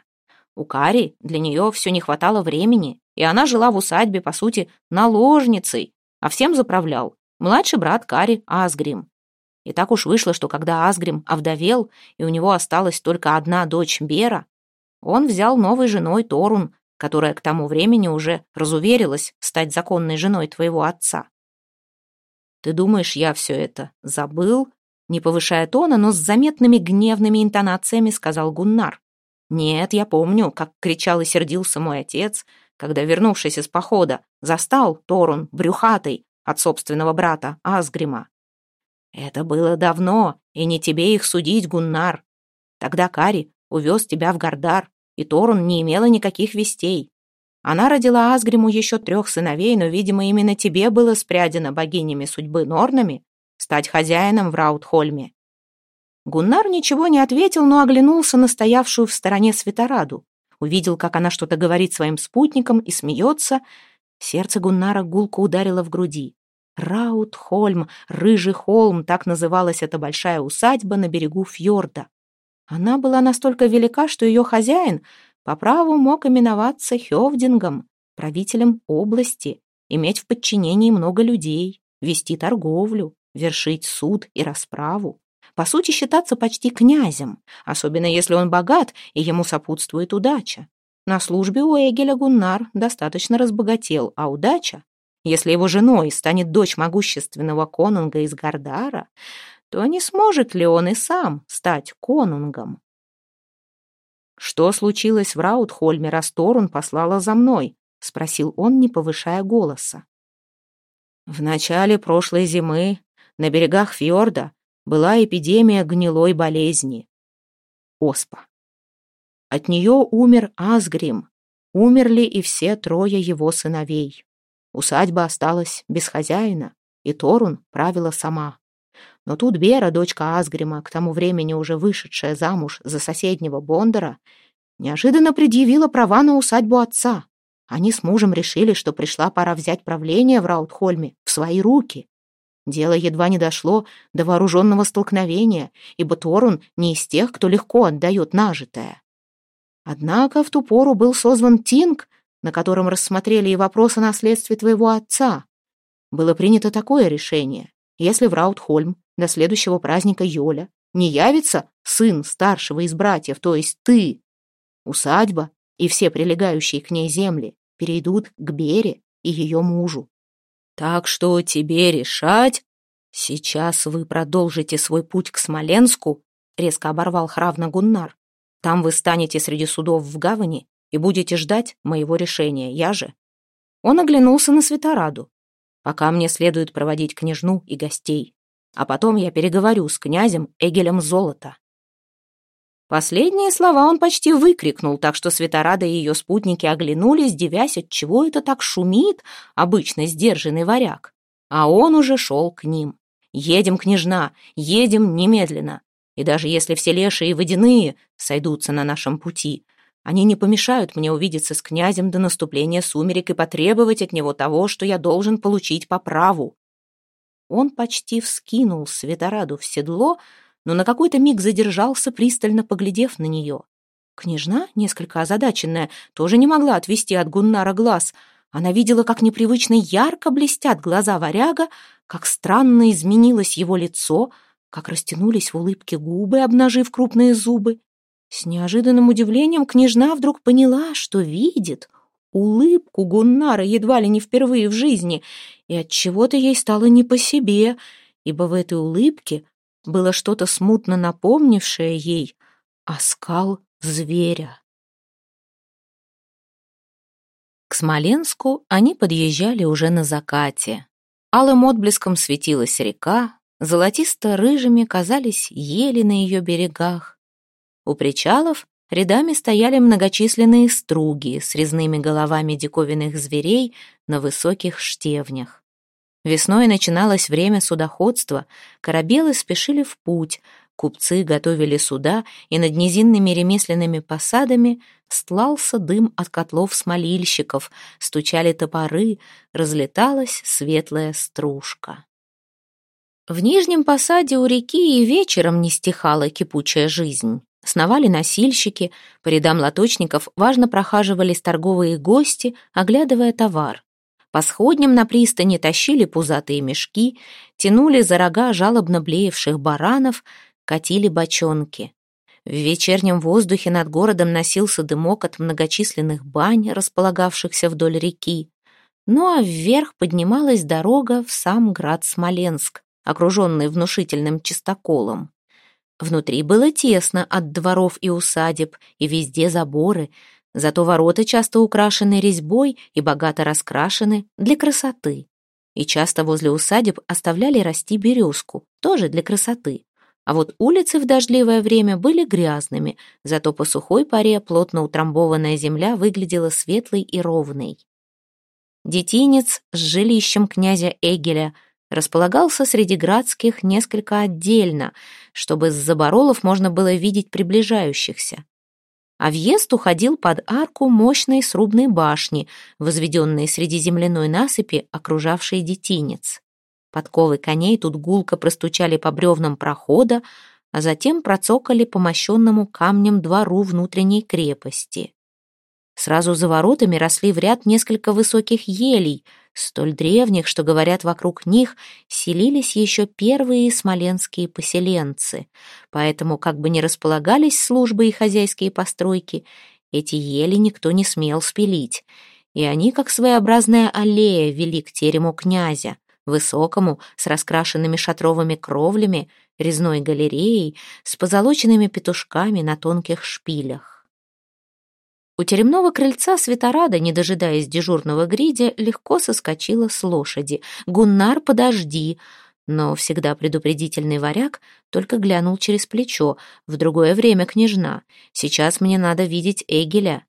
У Кари для нее все не хватало времени, и она жила в усадьбе, по сути, наложницей, а всем заправлял младший брат Кари Асгрим. И так уж вышло, что когда Асгрим овдовел, и у него осталась только одна дочь Бера, он взял новой женой Торун, которая к тому времени уже разуверилась стать законной женой твоего отца. Ты думаешь, я все это забыл? Не повышая тона, но с заметными гневными интонациями сказал Гуннар. Нет, я помню, как кричал и сердился мой отец, когда, вернувшись из похода, застал Торун брюхатой от собственного брата Асгрима. Это было давно, и не тебе их судить, Гуннар. Тогда Кари увез тебя в Гардар, и Торун не имела никаких вестей. Она родила Асгриму еще трех сыновей, но, видимо, именно тебе было спрядено богинями судьбы Норнами стать хозяином в Раутхольме. Гуннар ничего не ответил, но оглянулся на стоявшую в стороне Светораду. Увидел, как она что-то говорит своим спутникам и смеется. Сердце Гуннара гулко ударило в груди. Раутхольм, Рыжий холм, так называлась эта большая усадьба на берегу фьорда. Она была настолько велика, что ее хозяин по праву мог именоваться Хевдингом, правителем области, иметь в подчинении много людей, вести торговлю, вершить суд и расправу. По сути, считаться почти князем, особенно если он богат и ему сопутствует удача. На службе у Эгеля Гуннар достаточно разбогател, а удача если его женой станет дочь могущественного конунга из Гардара, то не сможет ли он и сам стать конунгом? «Что случилось в Раутхольме, раз Торун послала за мной?» — спросил он, не повышая голоса. В начале прошлой зимы на берегах фьорда была эпидемия гнилой болезни. Оспа. От нее умер Асгрим, умерли и все трое его сыновей. Усадьба осталась без хозяина, и Торун правила сама. Но тут Бера, дочка Асгрима, к тому времени уже вышедшая замуж за соседнего Бондара, неожиданно предъявила права на усадьбу отца. Они с мужем решили, что пришла пора взять правление в Раутхольме в свои руки. Дело едва не дошло до вооруженного столкновения, ибо Торун не из тех, кто легко отдает нажитое. Однако в ту пору был созван Тинг, на котором рассмотрели и вопросы о наследстве твоего отца. Было принято такое решение. Если в Раутхольм до следующего праздника Йоля не явится сын старшего из братьев, то есть ты, усадьба и все прилегающие к ней земли перейдут к Бере и ее мужу. Так что тебе решать. Сейчас вы продолжите свой путь к Смоленску, резко оборвал Хравна Гуннар. Там вы станете среди судов в гавани и будете ждать моего решения, я же». Он оглянулся на Светораду. «Пока мне следует проводить княжну и гостей, а потом я переговорю с князем Эгелем Золота». Последние слова он почти выкрикнул, так что Светорада и ее спутники оглянулись, девясь, от чего это так шумит обычно сдержанный варяг. А он уже шел к ним. «Едем, княжна, едем немедленно. И даже если все лешие и водяные сойдутся на нашем пути, они не помешают мне увидеться с князем до наступления сумерек и потребовать от него того, что я должен получить по праву. Он почти вскинул Светораду в седло, но на какой-то миг задержался, пристально поглядев на нее. Княжна, несколько озадаченная, тоже не могла отвести от Гуннара глаз. Она видела, как непривычно ярко блестят глаза варяга, как странно изменилось его лицо, как растянулись в улыбке губы, обнажив крупные зубы. С неожиданным удивлением княжна вдруг поняла, что видит улыбку Гуннара едва ли не впервые в жизни, и от чего то ей стало не по себе, ибо в этой улыбке было что-то смутно напомнившее ей оскал зверя. К Смоленску они подъезжали уже на закате. Алым отблеском светилась река, золотисто-рыжими казались ели на ее берегах. У причалов рядами стояли многочисленные струги с резными головами диковинных зверей на высоких штевнях. Весной начиналось время судоходства, корабелы спешили в путь, Купцы готовили суда, и над низинными ремесленными посадами стлался дым от котлов смолильщиков, стучали топоры, разлеталась светлая стружка. В нижнем посаде у реки и вечером не стихала кипучая жизнь. Сновали носильщики, по рядам лоточников важно прохаживались торговые гости, оглядывая товар. По сходням на пристани тащили пузатые мешки, тянули за рога жалобно блеевших баранов — катили бочонки. В вечернем воздухе над городом носился дымок от многочисленных бань, располагавшихся вдоль реки. Ну а вверх поднималась дорога в сам град Смоленск, окруженный внушительным чистоколом. Внутри было тесно от дворов и усадеб, и везде заборы, зато ворота часто украшены резьбой и богато раскрашены для красоты. И часто возле усадеб оставляли расти березку, тоже для красоты. А вот улицы в дождливое время были грязными, зато по сухой паре плотно утрамбованная земля выглядела светлой и ровной. Детинец с жилищем князя Эгеля располагался среди градских несколько отдельно, чтобы с заборолов можно было видеть приближающихся. А въезд уходил под арку мощной срубной башни, возведенной среди земляной насыпи, окружавшей детинец. Подковы коней тут гулко простучали по бревнам прохода, а затем процокали по мощенному камнем двору внутренней крепости. Сразу за воротами росли в ряд несколько высоких елей, столь древних, что, говорят, вокруг них селились еще первые смоленские поселенцы. Поэтому, как бы ни располагались службы и хозяйские постройки, эти ели никто не смел спилить, и они, как своеобразная аллея, вели к терему князя, высокому, с раскрашенными шатровыми кровлями, резной галереей, с позолоченными петушками на тонких шпилях. У теремного крыльца Светорада, не дожидаясь дежурного гридя, легко соскочила с лошади. «Гуннар, подожди!» Но всегда предупредительный варяг только глянул через плечо. «В другое время, княжна. Сейчас мне надо видеть Эгеля».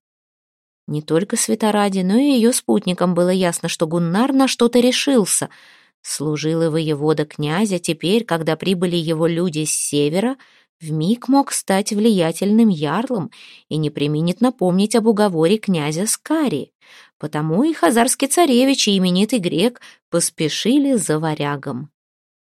Не только Светораде, но и ее спутникам было ясно, что Гуннар на что-то решился — Служил и воевода князя теперь, когда прибыли его люди с севера, вмиг мог стать влиятельным ярлом и не применит напомнить об уговоре князя Скари. Потому и хазарский царевич и именитый грек поспешили за варягом.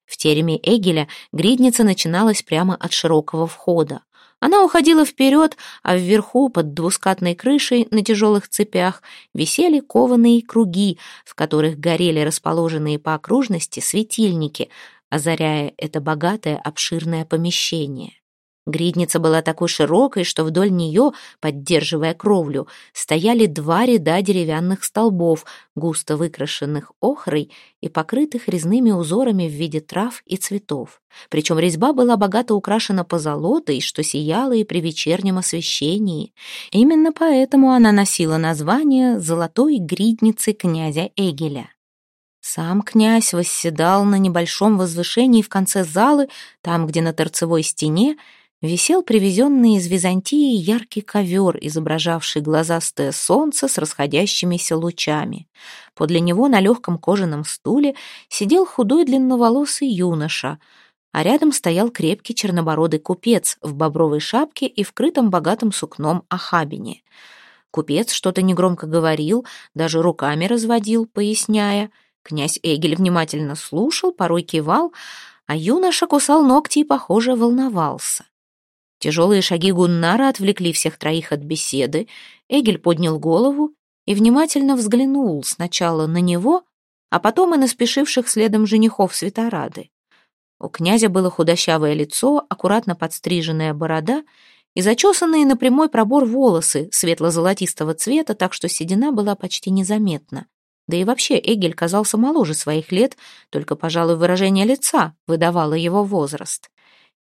В тереме Эгеля гридница начиналась прямо от широкого входа. Она уходила вперед, а вверху, под двускатной крышей, на тяжелых цепях, висели кованые круги, в которых горели расположенные по окружности светильники, озаряя это богатое обширное помещение. Гридница была такой широкой, что вдоль нее, поддерживая кровлю, стояли два ряда деревянных столбов, густо выкрашенных охрой и покрытых резными узорами в виде трав и цветов. Причем резьба была богато украшена позолотой, что сияло и при вечернем освещении. Именно поэтому она носила название «Золотой гридницы князя Эгеля». Сам князь восседал на небольшом возвышении в конце залы, там, где на торцевой стене висел привезенный из Византии яркий ковер, изображавший глазастое солнце с расходящимися лучами. Подле него на легком кожаном стуле сидел худой длинноволосый юноша, а рядом стоял крепкий чернобородый купец в бобровой шапке и вкрытом богатым сукном ахабине. Купец что-то негромко говорил, даже руками разводил, поясняя. Князь Эгель внимательно слушал, порой кивал, а юноша кусал ногти и, похоже, волновался. Тяжелые шаги Гуннара отвлекли всех троих от беседы. Эгель поднял голову и внимательно взглянул сначала на него, а потом и на спешивших следом женихов Светорады. У князя было худощавое лицо, аккуратно подстриженная борода и зачесанные на прямой пробор волосы светло-золотистого цвета, так что седина была почти незаметна. Да и вообще Эгель казался моложе своих лет, только, пожалуй, выражение лица выдавало его возраст.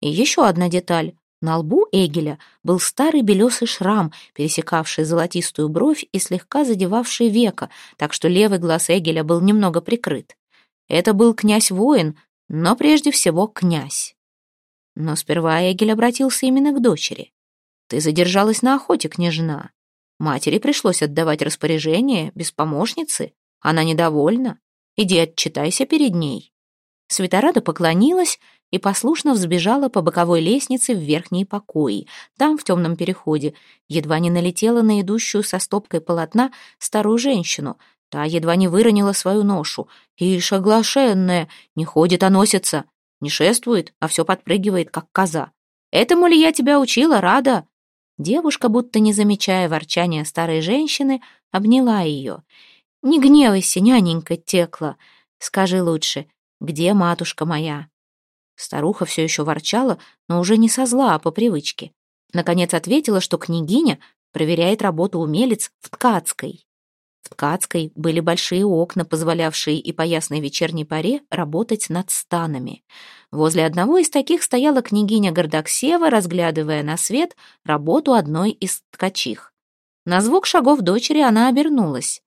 И еще одна деталь. На лбу Эгеля был старый белесый шрам, пересекавший золотистую бровь и слегка задевавший века, так что левый глаз Эгеля был немного прикрыт. Это был князь-воин, но прежде всего князь. Но сперва Эгель обратился именно к дочери. «Ты задержалась на охоте, княжна. Матери пришлось отдавать распоряжение без помощницы. Она недовольна. Иди отчитайся перед ней». Светорада поклонилась и послушно взбежала по боковой лестнице в верхние покои. Там, в темном переходе, едва не налетела на идущую со стопкой полотна старую женщину. Та едва не выронила свою ношу. «Ишь, оглашенная! Не ходит, а носится! Не шествует, а все подпрыгивает, как коза. Этому ли я тебя учила, Рада?» Девушка, будто не замечая ворчания старой женщины, обняла ее. «Не гневайся, няненька Текла. Скажи лучше, где матушка моя?» Старуха все еще ворчала, но уже не со зла, а по привычке. Наконец ответила, что княгиня проверяет работу умелец в ткацкой. В ткацкой были большие окна, позволявшие и по ясной вечерней паре работать над станами. Возле одного из таких стояла княгиня Гордоксева, разглядывая на свет работу одной из ткачих. На звук шагов дочери она обернулась.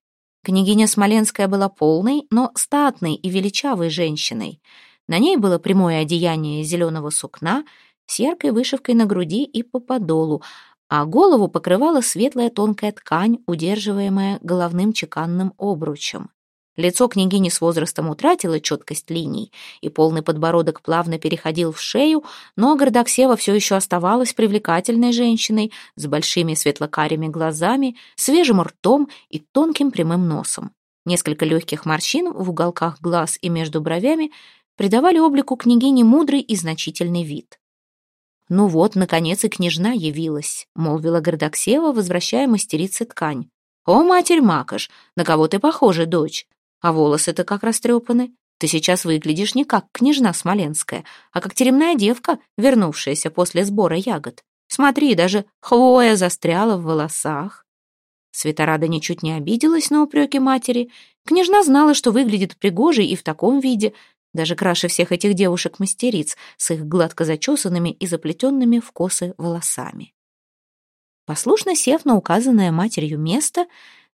Княгиня Смоленская была полной, но статной и величавой женщиной. На ней было прямое одеяние зеленого сукна с яркой вышивкой на груди и по подолу, а голову покрывала светлая тонкая ткань, удерживаемая головным чеканным обручем. Лицо княгини с возрастом утратило четкость линий, и полный подбородок плавно переходил в шею, но Гордоксева все еще оставалась привлекательной женщиной с большими светлокарими глазами, свежим ртом и тонким прямым носом. Несколько легких морщин в уголках глаз и между бровями придавали облику княгини мудрый и значительный вид. «Ну вот, наконец, и княжна явилась», — молвила Гордоксева, возвращая мастерице ткань. «О, матерь Макаш, на кого ты похожа, дочь? А волосы-то как растрепаны. Ты сейчас выглядишь не как княжна Смоленская, а как теремная девка, вернувшаяся после сбора ягод. Смотри, даже хвоя застряла в волосах». Светорада ничуть не обиделась на упреки матери. Княжна знала, что выглядит пригожей и в таком виде, даже краше всех этих девушек-мастериц с их гладко зачесанными и заплетенными в косы волосами. Послушно сев на указанное матерью место,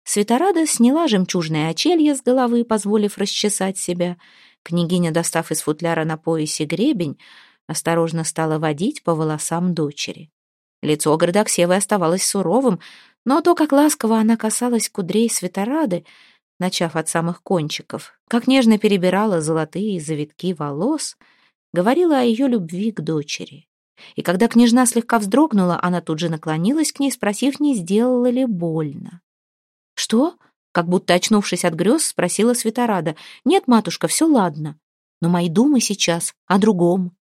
Светорада сняла жемчужное очелье с головы, позволив расчесать себя. Княгиня, достав из футляра на поясе гребень, осторожно стала водить по волосам дочери. Лицо Гордоксевой оставалось суровым, но то, как ласково она касалась кудрей Светорады, начав от самых кончиков, как нежно перебирала золотые завитки волос, говорила о ее любви к дочери. И когда княжна слегка вздрогнула, она тут же наклонилась к ней, спросив, не сделала ли больно. «Что?» — как будто очнувшись от грез, спросила Светорада. «Нет, матушка, все ладно. Но мои думы сейчас о другом».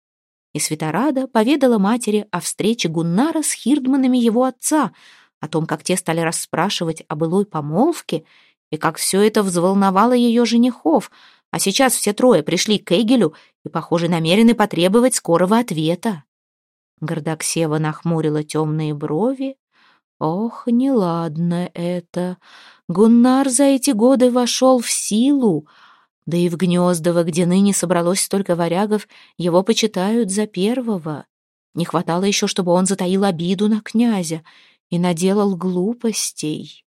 И Светорада поведала матери о встрече Гуннара с хирдманами его отца, о том, как те стали расспрашивать о былой помолвке и как все это взволновало ее женихов, а сейчас все трое пришли к Эгелю и, похоже, намерены потребовать скорого ответа. Гордоксева нахмурила темные брови. Ох, неладно это. Гуннар за эти годы вошел в силу, да и в Гнездово, где ныне собралось столько варягов, его почитают за первого. Не хватало еще, чтобы он затаил обиду на князя и наделал глупостей.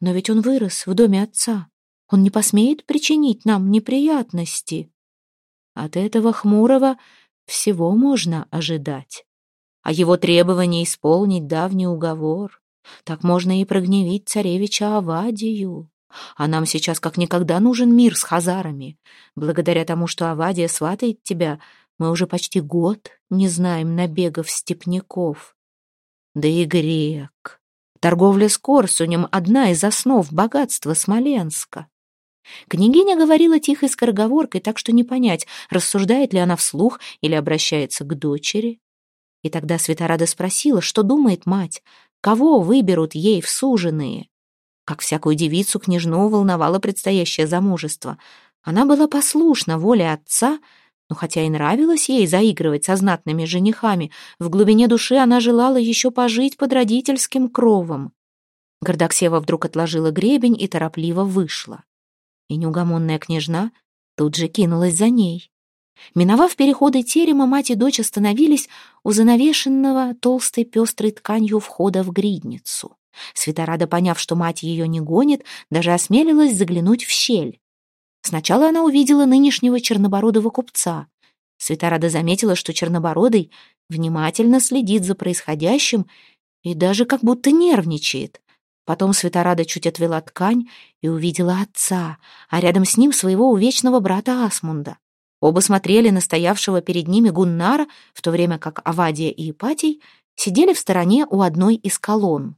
Но ведь он вырос в доме отца. Он не посмеет причинить нам неприятности. От этого хмурого всего можно ожидать. А его требование исполнить давний уговор. Так можно и прогневить царевича Авадию. А нам сейчас как никогда нужен мир с хазарами. Благодаря тому, что Авадия сватает тебя, мы уже почти год не знаем набегов степняков. Да и грек. Торговля с Корсунем — одна из основ богатства Смоленска. Княгиня говорила тихой скороговоркой, так что не понять, рассуждает ли она вслух или обращается к дочери. И тогда Светорада спросила, что думает мать, кого выберут ей в суженые. Как всякую девицу, княжну волновало предстоящее замужество. Она была послушна воле отца, Но хотя и нравилось ей заигрывать со знатными женихами, в глубине души она желала еще пожить под родительским кровом. Гордоксева вдруг отложила гребень и торопливо вышла. И неугомонная княжна тут же кинулась за ней. Миновав переходы терема, мать и дочь остановились у занавешенного толстой пестрой тканью входа в гридницу. Светорада, поняв, что мать ее не гонит, даже осмелилась заглянуть в щель. Сначала она увидела нынешнего чернобородого купца. Светорада заметила, что чернобородый внимательно следит за происходящим и даже как будто нервничает. Потом Светорада чуть отвела ткань и увидела отца, а рядом с ним своего увечного брата Асмунда. Оба смотрели на стоявшего перед ними Гуннара, в то время как Авадия и Ипатий сидели в стороне у одной из колонн.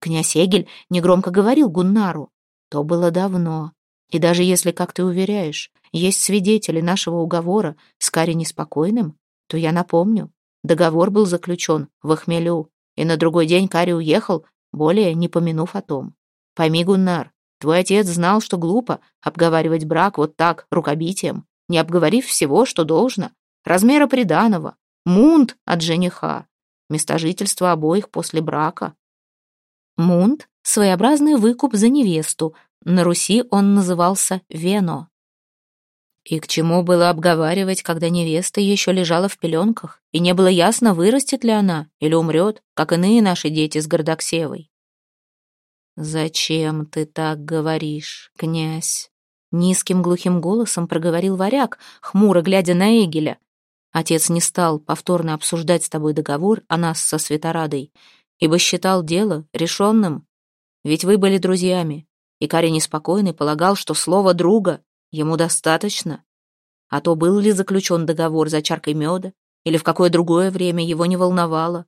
Князь Эгель негромко говорил Гуннару. То было давно. И даже если, как ты уверяешь, есть свидетели нашего уговора с Кари неспокойным, то я напомню, договор был заключен в Ахмелю, и на другой день Кари уехал, более не помянув о том. Пойми, Гуннар, твой отец знал, что глупо обговаривать брак вот так, рукобитием, не обговорив всего, что должно, размера приданого, мунт от жениха, места жительства обоих после брака. Мунт — своеобразный выкуп за невесту, на Руси он назывался вено. И к чему было обговаривать, когда невеста еще лежала в пеленках, и не было ясно, вырастет ли она или умрет, как иные наши дети с Гордоксевой. «Зачем ты так говоришь, князь?» Низким глухим голосом проговорил варяг, хмуро глядя на Эгеля. Отец не стал повторно обсуждать с тобой договор о нас со Светорадой, ибо считал дело решенным. Ведь вы были друзьями, и Кари неспокойный полагал, что слово друга ему достаточно. А то, был ли заключен договор за чаркой меда, или в какое другое время его не волновало.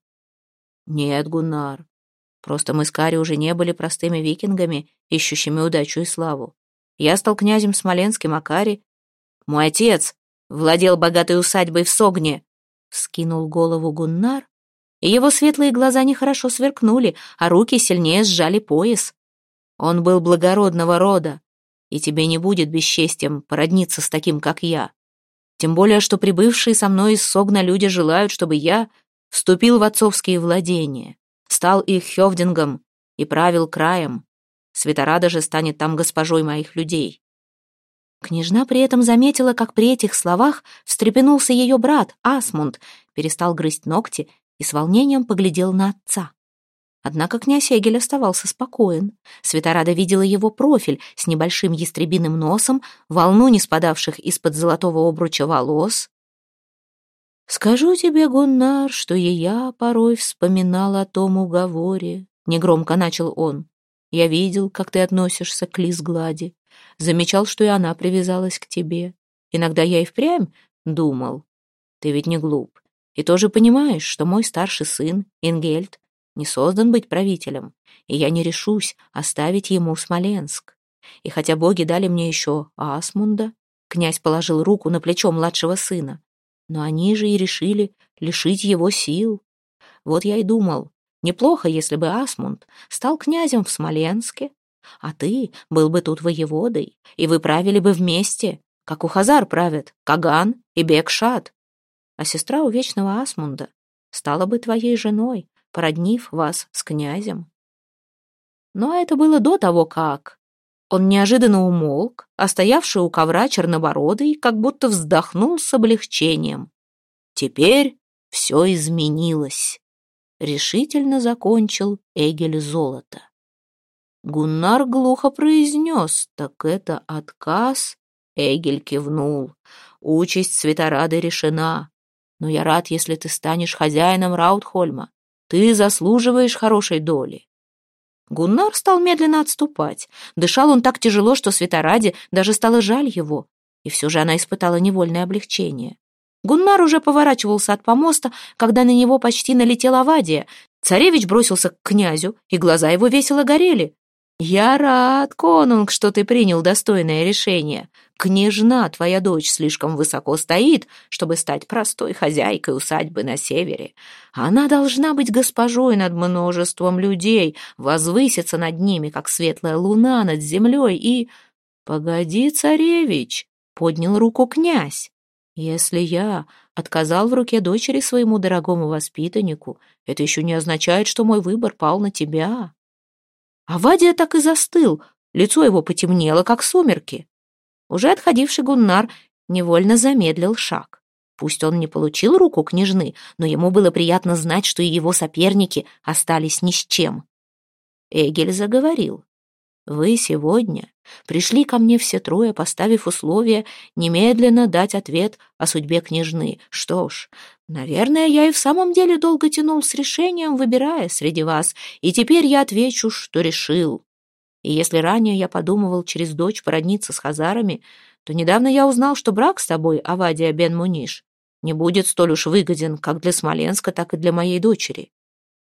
Нет, Гуннар, просто мы с Кари уже не были простыми викингами, ищущими удачу и славу. Я стал князем Смоленским, а Кари... Мой отец владел богатой усадьбой в Согне. Скинул голову Гуннар, и его светлые глаза нехорошо сверкнули, а руки сильнее сжали пояс. Он был благородного рода, и тебе не будет бесчестием породниться с таким, как я. Тем более, что прибывшие со мной из Согна люди желают, чтобы я вступил в отцовские владения, стал их хевдингом и правил краем. Светорада же станет там госпожой моих людей». Княжна при этом заметила, как при этих словах встрепенулся ее брат, Асмунд, перестал грызть ногти и с волнением поглядел на отца. Однако князь Эгель оставался спокоен. Светорада видела его профиль с небольшим ястребиным носом, волну не спадавших из-под золотого обруча волос. «Скажу тебе, Гуннар, что и я порой вспоминал о том уговоре», — негромко начал он. Я видел, как ты относишься к Лиз Глади. Замечал, что и она привязалась к тебе. Иногда я и впрямь думал. Ты ведь не глуп. И тоже понимаешь, что мой старший сын, Ингельд, не создан быть правителем, и я не решусь оставить ему Смоленск. И хотя боги дали мне еще Асмунда, князь положил руку на плечо младшего сына, но они же и решили лишить его сил. Вот я и думал, Неплохо, если бы Асмунд стал князем в Смоленске, а ты был бы тут воеводой, и вы правили бы вместе, как у Хазар правят Каган и Бекшат. А сестра у вечного Асмунда стала бы твоей женой, породнив вас с князем. Но это было до того, как... Он неожиданно умолк, а стоявший у ковра чернобородый как будто вздохнул с облегчением. Теперь все изменилось решительно закончил Эгель золото. Гуннар глухо произнес, так это отказ. Эгель кивнул. Участь Светорады решена. Но я рад, если ты станешь хозяином Раутхольма. Ты заслуживаешь хорошей доли. Гуннар стал медленно отступать. Дышал он так тяжело, что Светораде даже стало жаль его. И все же она испытала невольное облегчение. Гуннар уже поворачивался от помоста, когда на него почти налетела Авадия. Царевич бросился к князю, и глаза его весело горели. «Я рад, конунг, что ты принял достойное решение. Княжна, твоя дочь, слишком высоко стоит, чтобы стать простой хозяйкой усадьбы на севере. Она должна быть госпожой над множеством людей, возвыситься над ними, как светлая луна над землей, и...» «Погоди, царевич!» — поднял руку князь. Если я отказал в руке дочери своему дорогому воспитаннику, это еще не означает, что мой выбор пал на тебя. Авадия так и застыл, лицо его потемнело, как сумерки. Уже отходивший Гуннар невольно замедлил шаг. Пусть он не получил руку княжны, но ему было приятно знать, что и его соперники остались ни с чем. Эгель заговорил. «Вы сегодня пришли ко мне все трое, поставив условие немедленно дать ответ о судьбе княжны. Что ж, наверное, я и в самом деле долго тянул с решением, выбирая среди вас, и теперь я отвечу, что решил. И если ранее я подумывал через дочь породниться с хазарами, то недавно я узнал, что брак с тобой, Авадия бен Муниш, не будет столь уж выгоден как для Смоленска, так и для моей дочери.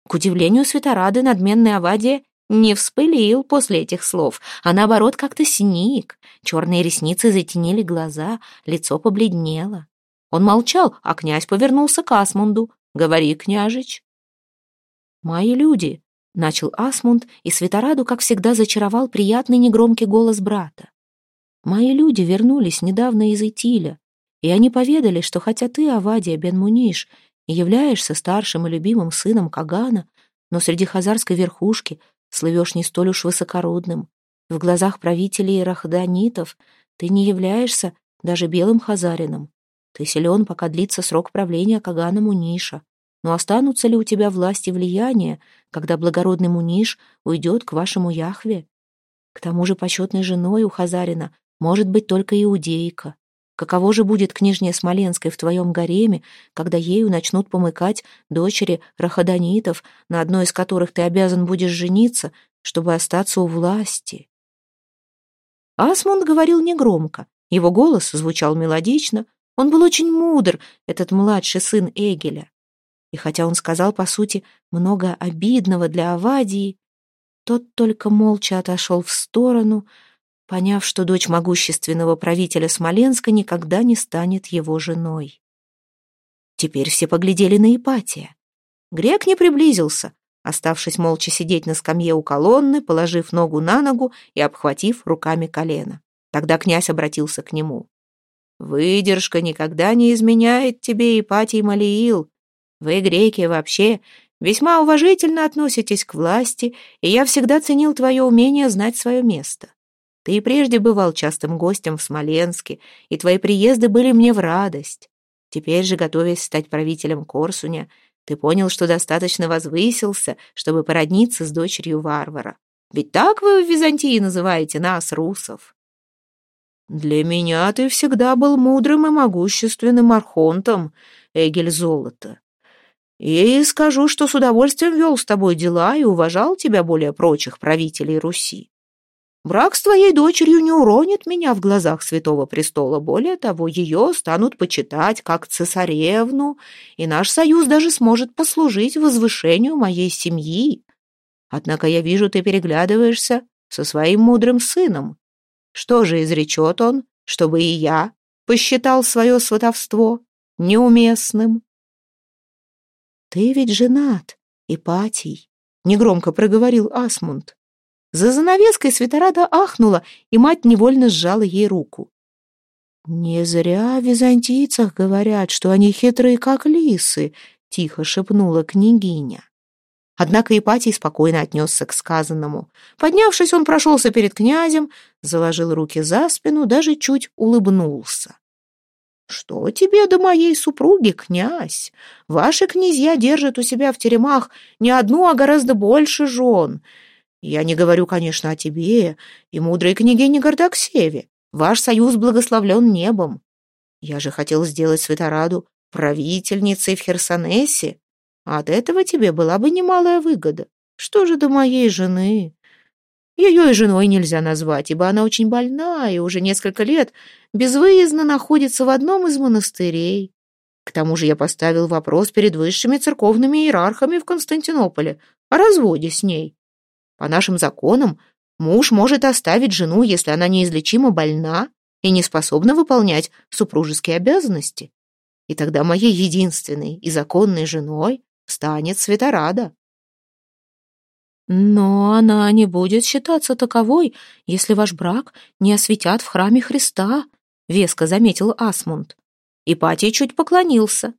К удивлению Светорады, надменный Авадия не вспылил после этих слов, а наоборот как-то сник. Черные ресницы затенили глаза, лицо побледнело. Он молчал, а князь повернулся к Асмунду. «Говори, княжич». «Мои люди», — начал Асмунд, и Светораду, как всегда, зачаровал приятный негромкий голос брата. Мои люди вернулись недавно из Итиля, и они поведали, что хотя ты, Авадия бен Муниш, и являешься старшим и любимым сыном Кагана, но среди хазарской верхушки слывешь не столь уж высокородным. В глазах правителей рахданитов ты не являешься даже белым хазарином. Ты силен, пока длится срок правления Кагана Муниша. Но останутся ли у тебя власть и влияние, когда благородный Муниш уйдет к вашему Яхве? К тому же почетной женой у Хазарина может быть только иудейка. Каково же будет княжне Смоленской в твоем гареме, когда ею начнут помыкать дочери рахаданитов, на одной из которых ты обязан будешь жениться, чтобы остаться у власти?» Асмунд говорил негромко, его голос звучал мелодично, он был очень мудр, этот младший сын Эгеля. И хотя он сказал, по сути, много обидного для Авадии, тот только молча отошел в сторону, поняв, что дочь могущественного правителя Смоленска никогда не станет его женой. Теперь все поглядели на Ипатия. Грек не приблизился, оставшись молча сидеть на скамье у колонны, положив ногу на ногу и обхватив руками колено. Тогда князь обратился к нему. «Выдержка никогда не изменяет тебе, Ипатий Малиил. Вы, греки, вообще весьма уважительно относитесь к власти, и я всегда ценил твое умение знать свое место. Ты и прежде бывал частым гостем в Смоленске, и твои приезды были мне в радость. Теперь же, готовясь стать правителем Корсуня, ты понял, что достаточно возвысился, чтобы породниться с дочерью варвара. Ведь так вы в Византии называете нас, русов. Для меня ты всегда был мудрым и могущественным архонтом, Эгель Золото. И скажу, что с удовольствием вел с тобой дела и уважал тебя более прочих правителей Руси. Брак с твоей дочерью не уронит меня в глазах Святого Престола. Более того, ее станут почитать как цесаревну, и наш союз даже сможет послужить возвышению моей семьи. Однако я вижу, ты переглядываешься со своим мудрым сыном. Что же изречет он, чтобы и я посчитал свое сватовство неуместным? Ты ведь женат, Ипатий, — негромко проговорил Асмунд. За занавеской Светорада ахнула, и мать невольно сжала ей руку. «Не зря в византийцах говорят, что они хитрые, как лисы», — тихо шепнула княгиня. Однако Ипатий спокойно отнесся к сказанному. Поднявшись, он прошелся перед князем, заложил руки за спину, даже чуть улыбнулся. «Что тебе до моей супруги, князь? Ваши князья держат у себя в теремах не одну, а гораздо больше жен. Я не говорю, конечно, о тебе и мудрой княгине Гордоксеве. Ваш союз благословлен небом. Я же хотел сделать Светораду правительницей в Херсонесе. От этого тебе была бы немалая выгода. Что же до моей жены? Ее и женой нельзя назвать, ибо она очень больна и уже несколько лет безвыездно находится в одном из монастырей. К тому же я поставил вопрос перед высшими церковными иерархами в Константинополе о разводе с ней. По нашим законам, муж может оставить жену, если она неизлечимо больна и не способна выполнять супружеские обязанности. И тогда моей единственной и законной женой станет Светорада. Но она не будет считаться таковой, если ваш брак не осветят в храме Христа, веско заметил Асмунд. Ипатий чуть поклонился.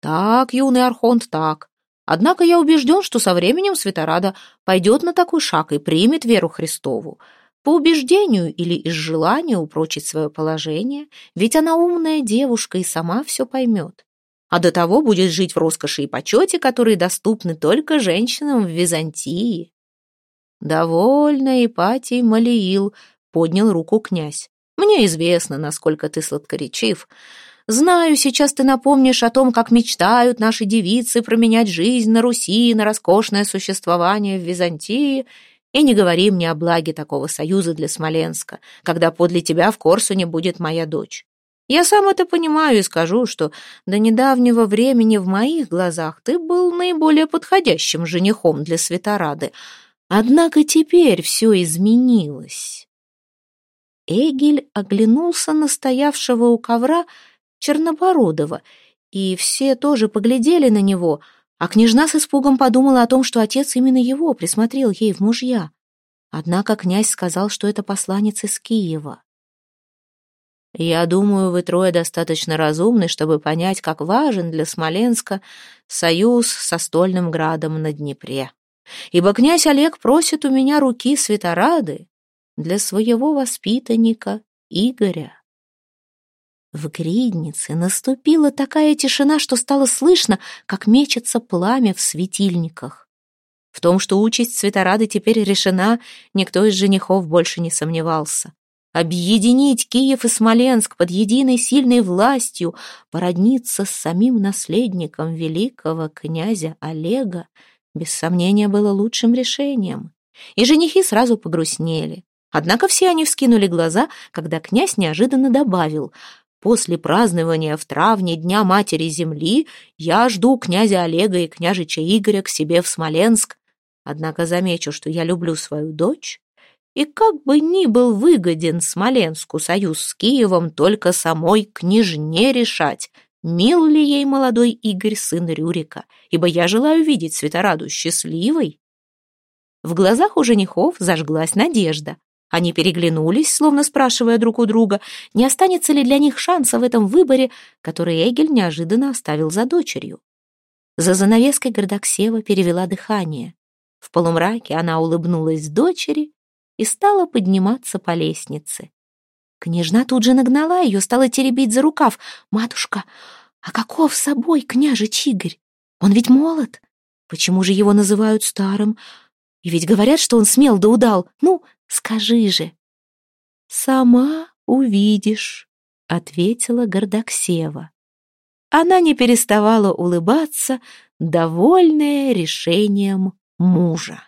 «Так, юный архонт, так. Однако я убежден, что со временем Светорада пойдет на такой шаг и примет веру Христову. По убеждению или из желания упрочить свое положение, ведь она умная девушка и сама все поймет. А до того будет жить в роскоши и почете, которые доступны только женщинам в Византии. «Довольно, Ипатий Малиил», — поднял руку князь. «Мне известно, насколько ты сладкоречив. Знаю, сейчас ты напомнишь о том, как мечтают наши девицы променять жизнь на Руси на роскошное существование в Византии, и не говори мне о благе такого союза для Смоленска, когда подле тебя в Корсуне будет моя дочь. Я сам это понимаю и скажу, что до недавнего времени в моих глазах ты был наиболее подходящим женихом для Светорады. Однако теперь все изменилось. Эгель оглянулся на стоявшего у ковра Чернобородова, и все тоже поглядели на него — а княжна с испугом подумала о том, что отец именно его присмотрел ей в мужья. Однако князь сказал, что это посланец из Киева. «Я думаю, вы трое достаточно разумны, чтобы понять, как важен для Смоленска союз со Стольным Градом на Днепре. Ибо князь Олег просит у меня руки Светорады для своего воспитанника Игоря». В гриднице наступила такая тишина, что стало слышно, как мечется пламя в светильниках. В том, что участь Светорады теперь решена, никто из женихов больше не сомневался. Объединить Киев и Смоленск под единой сильной властью, породниться с самим наследником великого князя Олега, без сомнения было лучшим решением. И женихи сразу погрустнели. Однако все они вскинули глаза, когда князь неожиданно добавил — После празднования в травне Дня Матери Земли я жду князя Олега и княжича Игоря к себе в Смоленск. Однако замечу, что я люблю свою дочь, и как бы ни был выгоден Смоленску союз с Киевом, только самой княжне решать, мил ли ей молодой Игорь, сын Рюрика, ибо я желаю видеть Светораду счастливой. В глазах у женихов зажглась надежда. Они переглянулись, словно спрашивая друг у друга, не останется ли для них шанса в этом выборе, который Эгель неожиданно оставил за дочерью. За занавеской Гордоксева перевела дыхание. В полумраке она улыбнулась дочери и стала подниматься по лестнице. Княжна тут же нагнала ее, стала теребить за рукав. «Матушка, а каков собой княжич Игорь? Он ведь молод. Почему же его называют старым? И ведь говорят, что он смел да удал. Ну, Скажи же». «Сама увидишь», — ответила Гордоксева. Она не переставала улыбаться, довольная решением мужа.